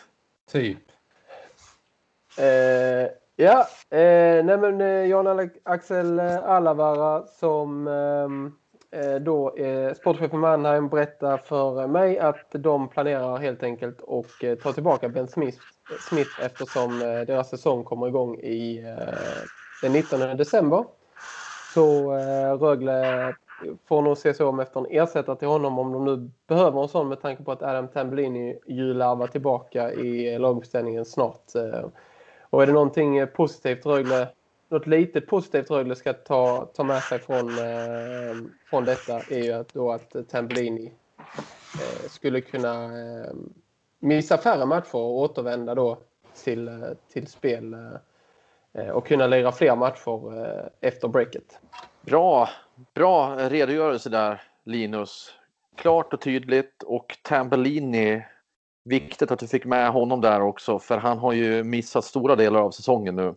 Typ. Eh, ja, eh, nej men eh, Jan Axel eh, Alavara som eh, eh, då är sportchef i Mannheim berättar för mig att de planerar helt enkelt att eh, ta tillbaka Ben Smith, Smith eftersom eh, deras säsong kommer igång i eh, den 19 december. Så Rögle får nog se sig om efter en ersättare till honom om de nu behöver en sån med tanke på att Adam Tambellini ju lär vara tillbaka i laguppställningen snart. Och är det någonting eh, positivt Rögle, något litet positivt Rögle ska ta, ta med sig från, eh, från detta är ju att, då att eh, Tambellini eh, skulle kunna eh, missa färre matcher och återvända då till, eh, till spel eh, och kunna lira fler matcher eh, efter breaket. Bra, bra redogörelse där Linus. Klart och tydligt och Tambellini viktigt att du fick med honom där också för han har ju missat stora delar av säsongen nu.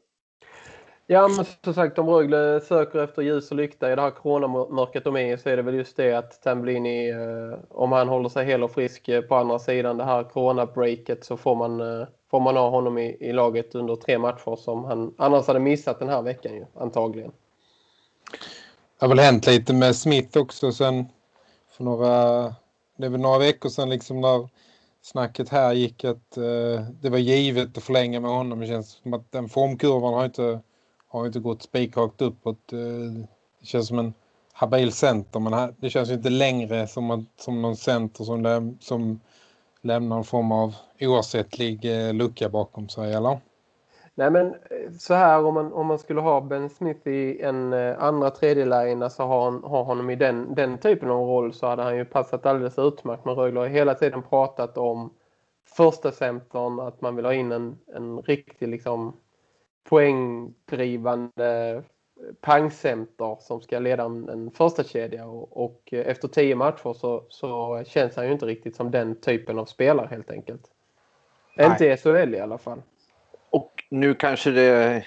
Ja men som sagt om Rögle söker efter ljus och lykta i det här coronamörkret de är så är det väl just det att Tambellini eh, om han håller sig hel och frisk eh, på andra sidan det här coronabreaket så får man, eh, får man ha honom i, i laget under tre matcher som han annars hade missat den här veckan ju antagligen. Det har väl hänt lite med Smith också sen för några, det är väl några veckor sedan liksom när snacket här gick att eh, det var givet att förlänga med honom. Det känns som att den formkurvan har inte, har inte gått spikrakt uppåt. Eh, det känns som en habil center men här, det känns inte längre som, att, som någon center som, läm, som lämnar en form av oersättlig eh, lucka bakom sig, eller? Nej men eh, så här om man, om man skulle ha Ben Smith i en eh, andra tredje line alltså ha, ha honom i den, den typen av roll så hade han ju passat alldeles utmärkt med Rögle har hela tiden pratat om första centern att man vill ha in en, en riktig liksom poängdrivande pangcenter som ska leda en, en första kedja och, och, efter tio matcher så, så känns han ju inte riktigt som den typen av spelare helt enkelt. Nej. Inte i SHL i alla fall. Nu kanske det...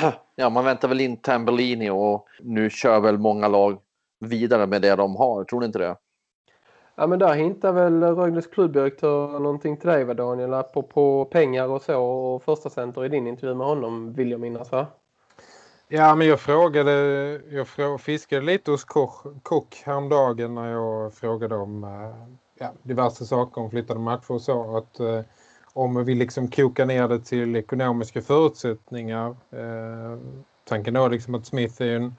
Ja, man väntar väl in Tambellini och nu kör väl många lag vidare med det de har. Tror ni inte det? Ja, men där hintar väl Rögles klubbdirektör någonting till dig, va Daniel? Apropå pengar och så och första center i din intervju med honom, vill jag minnas, va? Ja, men jag frågade, jag fiskade lite hos Koch, Kock häromdagen när jag frågade om eh, ja, diverse saker om flyttade matcher och så. Att eh, om vi liksom kokar ner det till ekonomiska förutsättningar. Eh, tanken då liksom att Smith är en,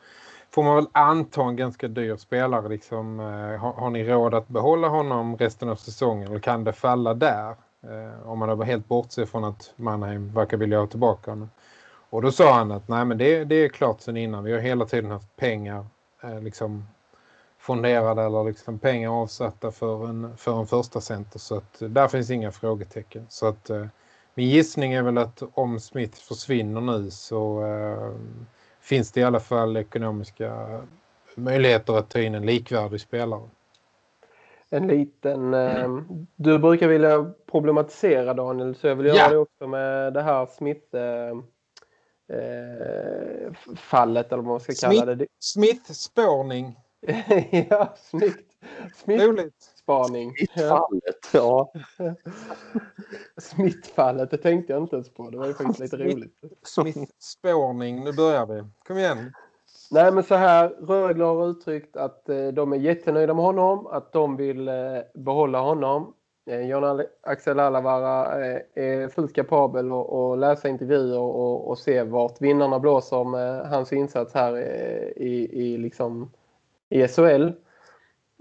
får man väl anta en ganska dyr spelare. Liksom, eh, har, har, ni råd att behålla honom resten av säsongen eller kan det falla där? Eh, om man då helt bortser från att Mannheim verkar vilja ha tillbaka honom. Och då sa han att nej men det, det är klart sen innan. Vi har hela tiden haft pengar eh, liksom fonderade eller liksom pengar avsatta för en, för en första center. Så att där finns inga frågetecken. Så att eh, min gissning är väl att om Smith försvinner nu så eh, finns det i alla fall ekonomiska möjligheter att ta in en likvärdig spelare. en liten... Eh, du brukar vilja problematisera Daniel, så jag vill göra Ja. det också med det här Smith... Eh, eh, fallet eller vad man ska kalla det. det. Smith-spårning. ja, snyggt. Roligt. Smith-spaning. Ja, Fallet, ja. Smith-fallet, det tänkte jag inte ens på. Det var ju faktiskt lite roligt. Smith-spårning. Nu börjar vi. Kom igen. Nej, men så här. Rögle har uttryckt att eh, de är jättenöjda med honom, att de vill eh, behålla honom. Eh, John Axel Alavara är fullt kapabel att läsa intervjuer och, och se vart vinnarna blåser med hans insats här i, i, liksom, i SHL.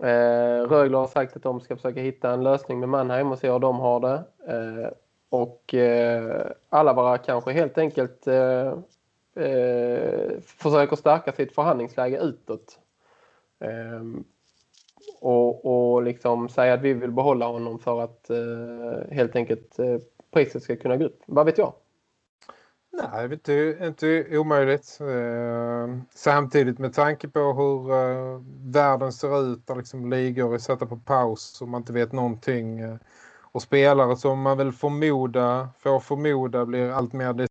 Eh, Rögle har sagt att de ska försöka hitta en lösning med Mannheim och se hur de har det. Eh, och eh, Alavara kanske helt enkelt eh, eh, försöker stärka sitt förhandlingsläge utåt. Eh, och, och liksom säga att vi vill behålla honom för att eh, helt enkelt eh, priset ska kunna gå upp. Vad vet jag? Nej, det är inte, inte omöjligt. Eh, samtidigt med tanke på hur eh, världen ser ut där liksom ligor är satta på paus och man inte vet någonting. Eh, och spelare som man väl förmoda, får förmoda blir allt mer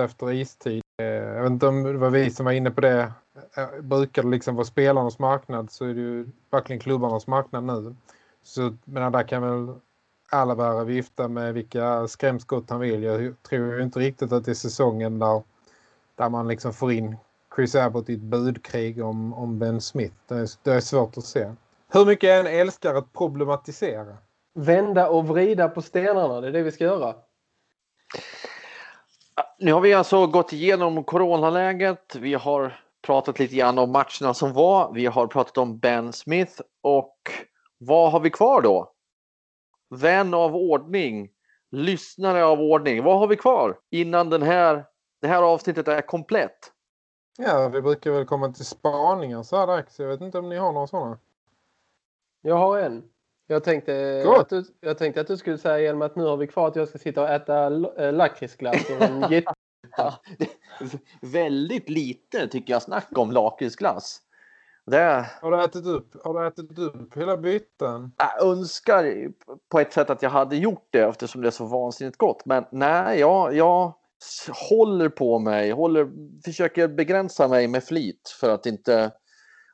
efter istid. Eh, jag vet inte om det var vi som var inne på det. Eh, eh, brukar det liksom vara spelarnas marknad så är det ju verkligen klubbarnas marknad nu. Så men där kan väl alla vara vifta med vilka skrämskott han vill. Jag tror inte riktigt att det är säsongen där, där man liksom får in Chris Abbott i ett budkrig om, om Ben Smith. Det är, det är svårt att se. Hur mycket jag än älskar att problematisera. Vända och vrida på stenarna, det är det vi ska göra. Nu har vi alltså gått igenom coronaläget. Vi har pratat lite grann om matcherna som var. Vi har pratat om Ben Smith och vad har vi kvar då? Vän av ordning, lyssnare av ordning. Vad har vi kvar innan den här, det här avsnittet är komplett? Ja, vi brukar väl komma till spaningar så här dags. Jag vet inte om ni har några sådana. Jag har en. Jag tänkte, att du, jag tänkte att du skulle säga genom att nu har vi kvar att jag ska sitta och äta äh, lakritsglass en väldigt lite tycker jag snack om lakritsglass. Det, Har du ätit upp, har du ätit upp hela bytten? jag önskar på ett sätt att jag hade gjort det eftersom det är så vansinnigt gott. Men nej, jag, jag håller på mig, håller, försöker begränsa mig med flit för att inte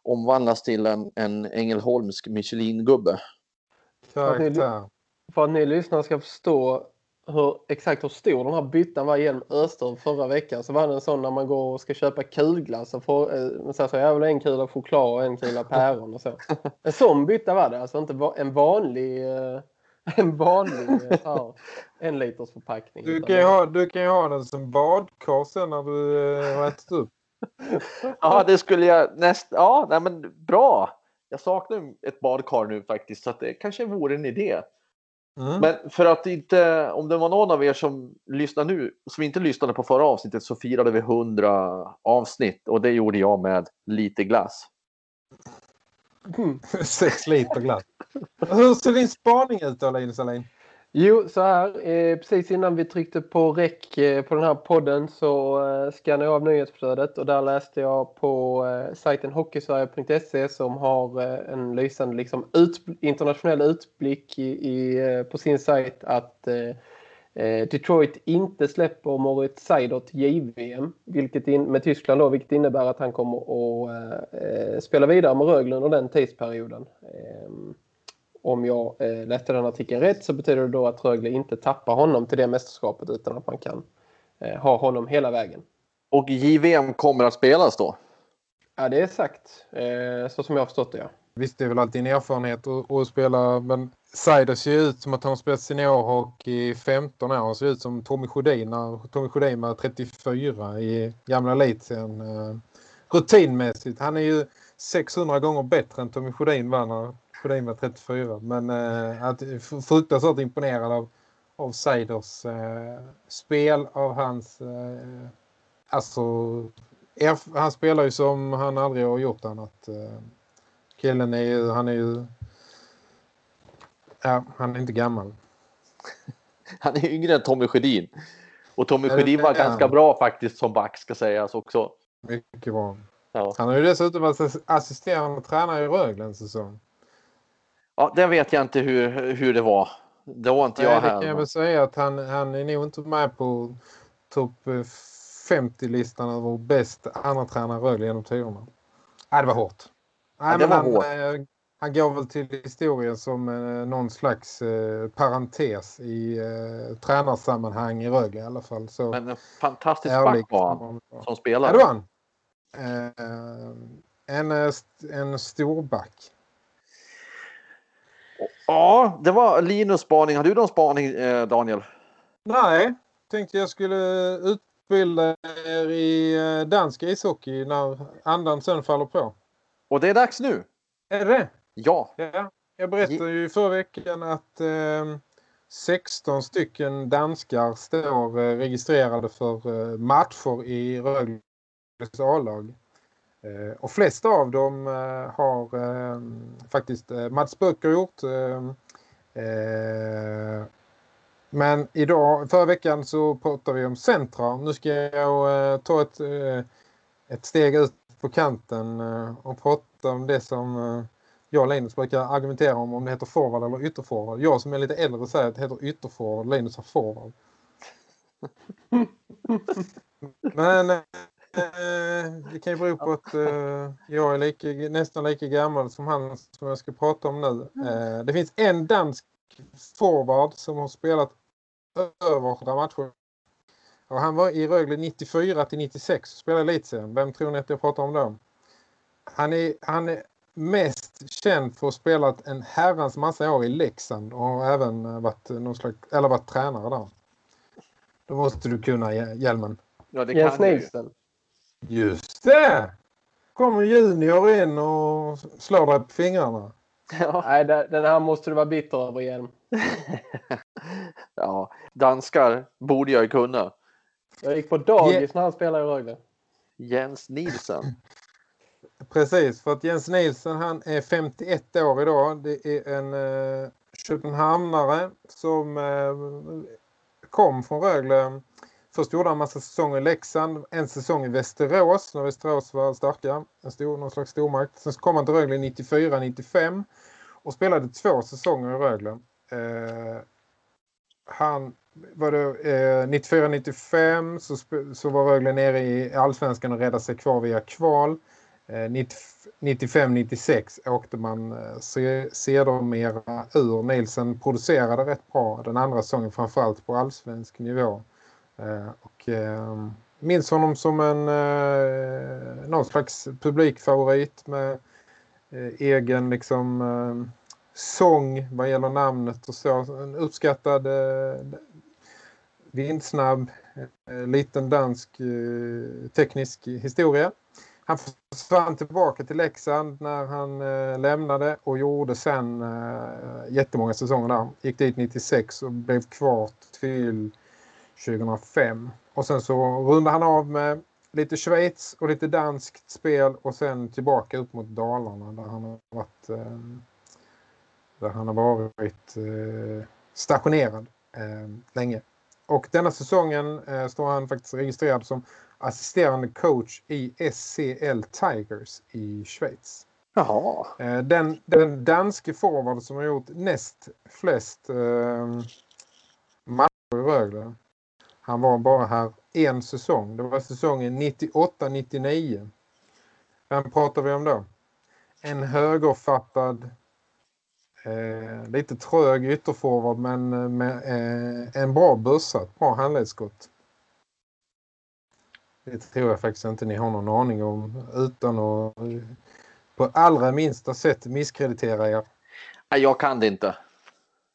omvandlas till en, en Ängelholmsk Michelin-gubbe. Karaktär. För att ni lyssnare ska förstå hur, exakt hur stor den här byttan var genom Öster förra veckan så var det en sån när man går och ska köpa kulglass och får, eh, så, här, så jag vill en kula choklad och en kula päron och så. En sån bytta var det, alltså inte va- en vanlig eh, en vanlig eh, så här, en liters förpackning. Du kan, ju ha, du kan ju ha den som badkar sen när du eh, har ätit upp. Ja, det skulle jag näst... Ja, nej men bra. Jag saknar ett badkar nu faktiskt så att det kanske vore en idé. Mm. Men för att inte, om det var någon av er som lyssnar nu, som inte lyssnade på förra avsnittet så firade vi 100 avsnitt och det gjorde jag med lite glass. Sex liter glass. Hur ser din spaning ut då Linus Alin? Jo, så här. Eh, precis innan vi tryckte på räck eh, på den här podden så eh, scannade jag av nyhetsflödet och där läste jag på eh, sajten hockeysverige.se som har eh, en lysande liksom, ut, internationell utblick i, i, eh, på sin sajt att eh, eh Detroit inte släpper Moritz Seider till JVM vilket in, med Tyskland då, vilket innebär att han kommer att eh, eh spela vidare med Rögle under den tidsperioden. Ehm, om jag eh, läste den artikeln rätt så betyder det då att Rögle inte tappar honom till det mästerskapet utan att man kan eh, ha honom hela vägen. Och JVM kommer att spelas då? Ja, det är sagt. Eh, så som jag har förstått det, ja. Visst, det är väl alltid en erfarenhet att, att spela, men Seider ser ut som att han har spelat seniorhockey i 15 år. Han ser ut som Tommy Sjödin när Tommy Sjödin var 34 i gamla elitserien. Eh, rutinmässigt. Han är ju 600 gånger bättre än Tommy Sjödin var när Sjödin var 34. Men eh, att, fruktansvärt imponerad av, av Seiders eh, spel, av hans... Eh, alltså, erf- han spelar ju som han aldrig har gjort annat. Eh, killen är ju, han är ju... Ja, han är inte gammal. Han är yngre än Tommy Sjödin. Och Tommy Sjödin var ganska bra faktiskt som back ska sägas också. Mycket bra. Ja. Han har ju dessutom varit assisterande tränare i Rögle en säsong. Ja, det vet jag inte hur, hur det var. Det var inte Nej, jag det här. kan jag väl säga att han, han är nog inte med på topp eh, 50-listan över bäst andra tränare Rögle genom tiderna. Nej, det var hårt. Nej, Ja, det var han, hårt. eh, han går väl till historien som eh, någon slags eh, parentes i eh, tränarsammanhang i Rögle i alla fall. Så Men en fantastisk back var som han var. som Ja, spelare. det var han. Eh, en, eh, en storback. Ja, det var Linus spaning. Har du någon spaning eh, Daniel? Nej, tänkte jag skulle utbilda er i eh, dansk ishockey när andan sen faller på. Och det är dags nu. Är det Ja, Ja, jag berättade ju förra veckan att eh, 16 stycken danskar står eh, registrerade för eh, matcher i Rögles A-lag. Eh, och flesta av dem eh, har eh, faktiskt eh, Mats Böcker gjort. Eh, eh, men idag, förra veckan så pratade vi om centra. Nu ska jag ta ett, ett steg ut på kanten och prata om det som jag och Linus brukar argumentera om om det heter forward eller ytterforward. Jag som är lite äldre säger att det heter ytterforward, Linus har forward. Men det kan ju bero på att eh, jag är lika, nästan lika gammal som han som jag ska prata om nu. Eh, det finns en dansk forward som har spelat över 100 matcher. Och han var i Rögle 94 till 96 och spelade elitserien. Vem tror ni att jag pratar om då? Han är, han är mest känd för att ha spelat en herrans massa år i Leksand och har även eh, varit, någon slags, eller varit tränare där. Då måste du kunna Hj- hjälmen. ja det Jens. Nielsen. Just det! Kommer Junior in och slår dig på fingrarna. Ja, Nej, den här måste du vara bitter över igen. ja, danskar borde jag kunna. Jag gick på dagis när han spelade i Rögle. Jens Nielsen. Precis, för att Jens Nielsen han är 51 år idag. Det är en eh, Köpenhamnare som eh, kom från Rögle. Först gjorde han en massa säsonger i Leksand, en säsong i Västerås när Västerås var starka, en stor, någon slags stormakt. Sen kom han till Rögle 94-95 och spelade två säsonger i Rögle. Eh, han var det eh, 94-95 så, så var Rögle nere i Allsvenskan och räddade sig kvar via kval. Eh, 95-96 åkte man eh, se- sedermera ur. Nielsen producerade rätt bra den andra säsongen framförallt på allsvensk nivå. Eh, och eh, minns honom som en eh, någon slags publikfavorit med eh, egen liksom eh, sång vad gäller namnet och så. En uppskattad eh, vindsnabb eh, liten dansk eh, teknisk historia. Han försvann tillbaka till Leksand när han eh, lämnade och gjorde sen eh, jättemånga säsonger där. Gick dit 96 och blev kvar till 2005. Och sen så rundade han av med lite Schweiz och lite danskt spel och sen tillbaka upp mot Dalarna där han har varit, eh, där han har varit eh, stationerad eh, länge. Och denna säsongen står han faktiskt registrerad som assisterande coach i SCL Tigers i Schweiz. Jaha. Den, den danske forward som har gjort näst flest matcher i Rögle. Han var bara här en säsong. Det var säsongen 98-99. Vem pratar vi om då? En högerfattad, eh, lite trög ytterforward men eh, med eh, en bra bössa, ett bra handledsskott. Det tror jag faktiskt inte ni har någon aning om utan att eh, på allra minsta sätt misskreditera er. Jag kan det inte.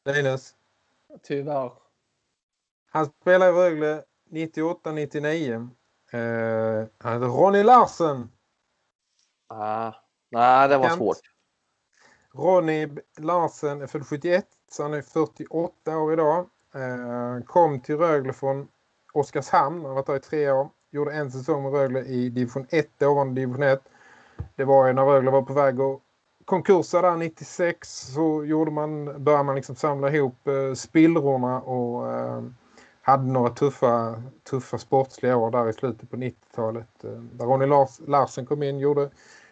Linus. Tyvärr. Han spelade i Rögle 98-99. Eh, han heter Ronny Larsen. Ah, nej, det var Kent. svårt. Ronny Larsen är född 71 så han är 48 år idag. Eh, kom till Rögle från Oskarshamn. Han har varit där i tre år. Gjorde en säsong med Rögle i division 1, dåvarande division 1. Det var ju när Rögle var på väg att konkursa där 96 så gjorde man, började man liksom samla ihop eh, spillrorna och eh, hade några tuffa, tuffa sportsliga år där i slutet på 90-talet. Eh, där Ronny Lars, Larsen kom in gjorde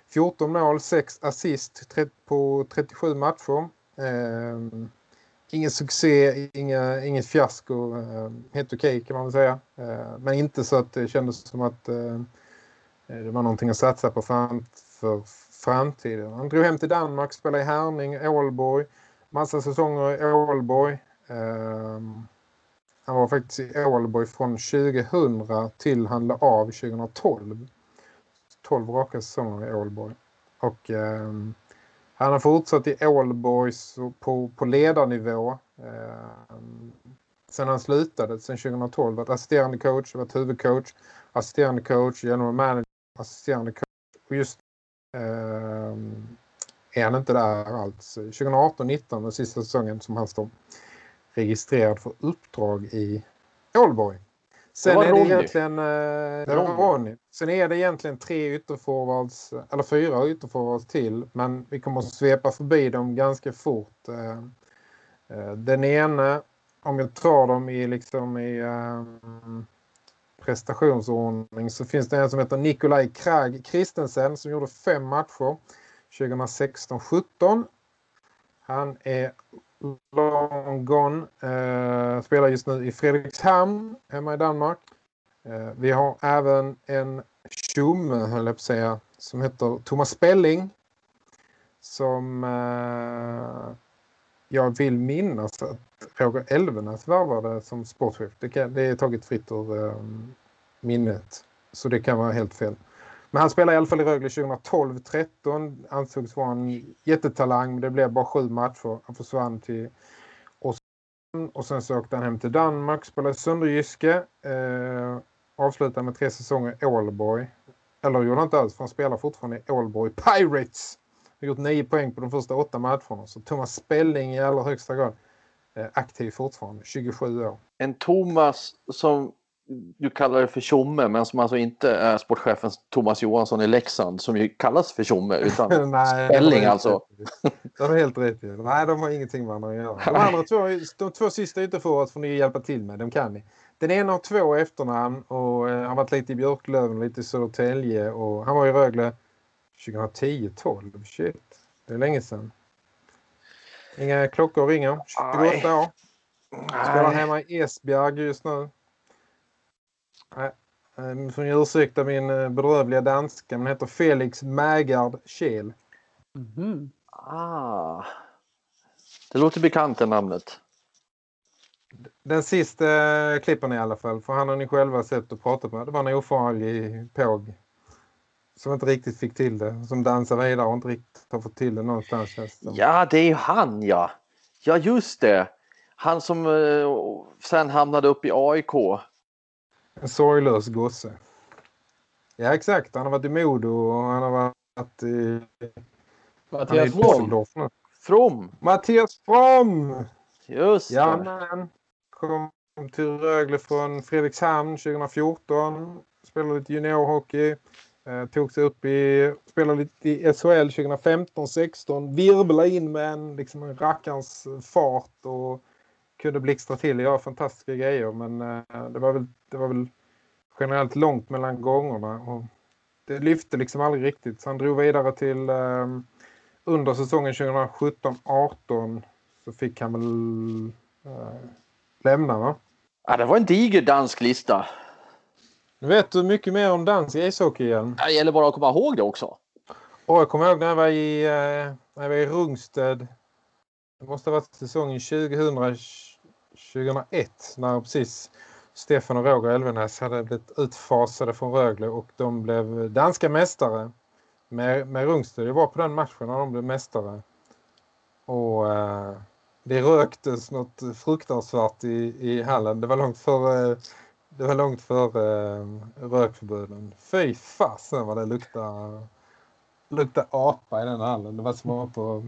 14 mål, 6 assist på 37 matcher. Eh, ingen succé, inga, inget fiasko. Eh, helt okej okay, kan man väl säga. Eh, men inte så att det kändes som att eh, det var någonting att satsa på fram, för framtiden. Han drog hem till Danmark, spelade i Härning, Ålborg. Massa säsonger i Ålborg. Eh, han var faktiskt i Ålborg från 2000 till han la av 2012. 12 raka säsonger i Ålborg. Och eh, han har fortsatt i Ålborg på, på ledarnivå. Eh, sen han slutade, sen 2012, varit assisterande coach, varit huvudcoach, assisterande coach, general manager, assisterande coach. Och just eh, är han inte där alls. 2018-19 den sista säsongen som han står registrerad för uppdrag i Ålborg. Sen det är det egentligen eh, Ronny. Sen är det egentligen tre ytterforwards eller fyra ytterforwards till men vi kommer att svepa förbi dem ganska fort. Eh, eh, den ena om jag tar dem i liksom i um, prestationsordning så finns det en som heter Nikolaj Krag Kristensen som gjorde fem matcher 2016-17. Han är long gone. Eh, spelar just nu i Fredrikshamn hemma i Danmark. Eh, vi har även en tjomme höll jag på att säga som heter Thomas Spelling. Som eh, jag vill minnas att Roger Elvenäs värvade som sportchef. Det, kan, det är taget fritt ur eh, minnet. Så det kan vara helt fel. Men han spelade i alla fall i Rögle 2012-13. Ansågs vara en jättetalang. Men det blev bara sju matcher. Han försvann till Oskarshamn. Och sen så åkte han hem till Danmark. Spelade Sönderjyske. Eh, avslutade med tre säsonger i Ålborg. Eller gjorde han inte alls. För han spelar fortfarande i Ålborg Pirates. Har gjort nio poäng på de första åtta matcherna. Så Thomas Spelling i allra högsta grad eh, aktiv fortfarande. 27 år. En Thomas som du kallar det för Tjomme, men som alltså inte är sportchefen Thomas Johansson i Leksand som ju kallas för Tjomme utan Nej, Spelling alltså. De har helt rätt i. Nej, de har ingenting med varandra att göra. De andra två, de två sista ytterforwards får ni hjälpa till med, de kan ni. Den ena har två efternamn och eh, han varit lite i Björklöven, lite i Södertälje och han var i Rögle 2010-12. Shit, det är länge sedan. Inga klockor ringer. 28 år. Spelar hemma i Esbjerg just nu. Nej, ni får ursäkta min eh, bedrövliga danska. Men heter Felix Mägard Kjell. Mm. Ah. Det låter bekant det namnet. Den sista eh, klippen i alla fall. För han har ni själva sett och pratat med. Det var en ofarlig påg. Som inte riktigt fick till det. Som dansar vidare och inte riktigt har fått till det någonstans. Ja, det är ju han ja. Ja, just det. Han som eh, sen hamnade upp i AIK. En sorglös gosse. Ja exakt, han har varit i Modo och han har varit i... Mattias From. From. Mattias From! Just det. Ja, men kom till Rögle från Fredrikshamn 2014. Spelade lite juniorhockey. Eh, tog sig upp i, spelade lite i SHL 2015-16. Virvla in med en, liksom en rackarns fart och kunde blixtra till och göra fantastiska grejer. Men eh, det, var väl, det var väl generellt långt mellan gångerna. Och det lyfte liksom aldrig riktigt. Så han drog vidare till eh, under säsongen 2017-18 så fick han väl eh, lämna va? Ja, det var en diger dansk lista. Nu vet du mycket mer om dansk ishockey igen. Det gäller bara att komma ihåg det också. Och jag kommer ihåg när jag var i, eh, när jag var i Rungsted. Det måste ha varit säsongen 2000 2001 när precis Stefan och Roger Elvenäs hade blivit utfasade från Rögle och de blev danska mästare med, med Rungsted. Jag var på den matchen när de blev mästare. Och eh, det röktes något fruktansvärt i, i hallen. Det var långt för eh, det var långt för eh, rökförbuden. Fy fasen vad det luktade, luktade apa i den hallen. Det var som att vara på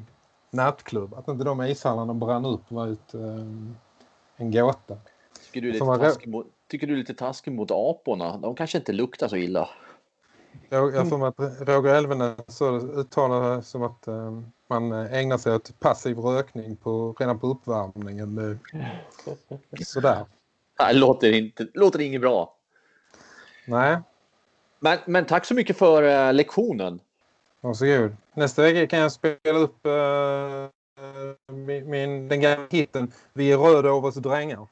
nattklubb. Att inte de ishallarna brann upp var ute. eh, en gåta. Tycker du, är lite taskig mot, tycker du är lite taskig mot aporna? De kanske inte luktar så illa. Jag, jag får mig att Roger Elvenäs uttalar som att eh, man ägnar sig åt passiv rökning på, redan på uppvärmningen. Sådär. Det låter, inte, låter inget bra. Nej. Men, men tack så mycket för uh, lektionen. Varsågod. Nästa vecka kan jag spela upp uh, min, den gamla hitten Vi är röda av oss drängar.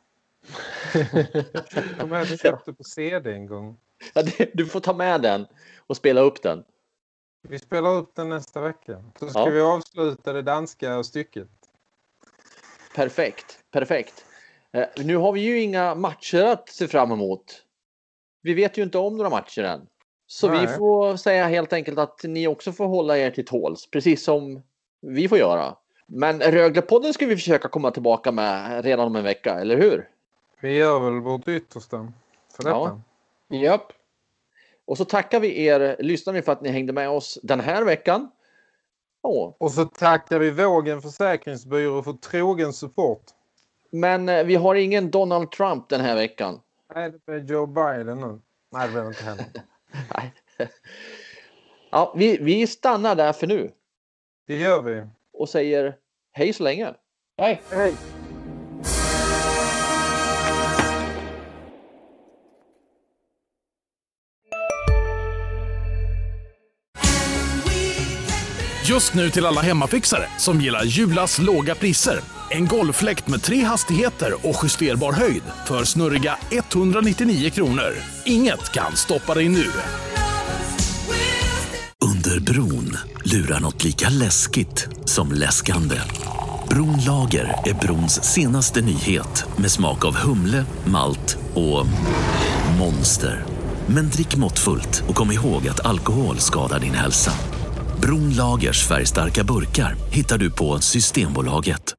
Med, jag köpte på CD en gång. Ja, det, du får ta med den och spela upp den. Vi spelar upp den nästa vecka. Så ska Ja. vi avsluta det danska stycket. Perfekt, perfekt. Eh, nu har vi ju inga matcher att se fram emot. Vi vet ju inte om några matcher än. Så vi Nej. får säga helt enkelt att ni också får hålla er till tåls, precis som vi får göra. Men Röglepodden ska vi försöka komma tillbaka med redan om en vecka, eller hur? Vi gör väl vårt yttersta för detta. Ja. Japp. Och så tackar vi er lyssnare för att ni hängde med oss den här veckan. Ja, Och så tackar vi Vågen Försäkringsbyrå för trogen support. men eh, vi har ingen Donald Trump den här veckan. Nej, det blir Joe Biden nu. Nej, det blir det inte heller. Nej. Ja, vi, vi stannar där för nu Det gör vi. Och säger hej så länge. Hej. Hej! Just nu till alla hemmafixare som gillar Julas låga priser. En golffläkt med tre hastigheter och justerbar höjd för snurriga 199 kronor. Inget kan stoppa dig nu. Under bron lurar något lika läskigt som läskande. Bronlager är brons senaste nyhet med smak av humle, malt och monster. Men drick måttfullt och kom ihåg att alkohol skadar din hälsa. Bronlagers färgstarka burkar hittar du på Systembolaget.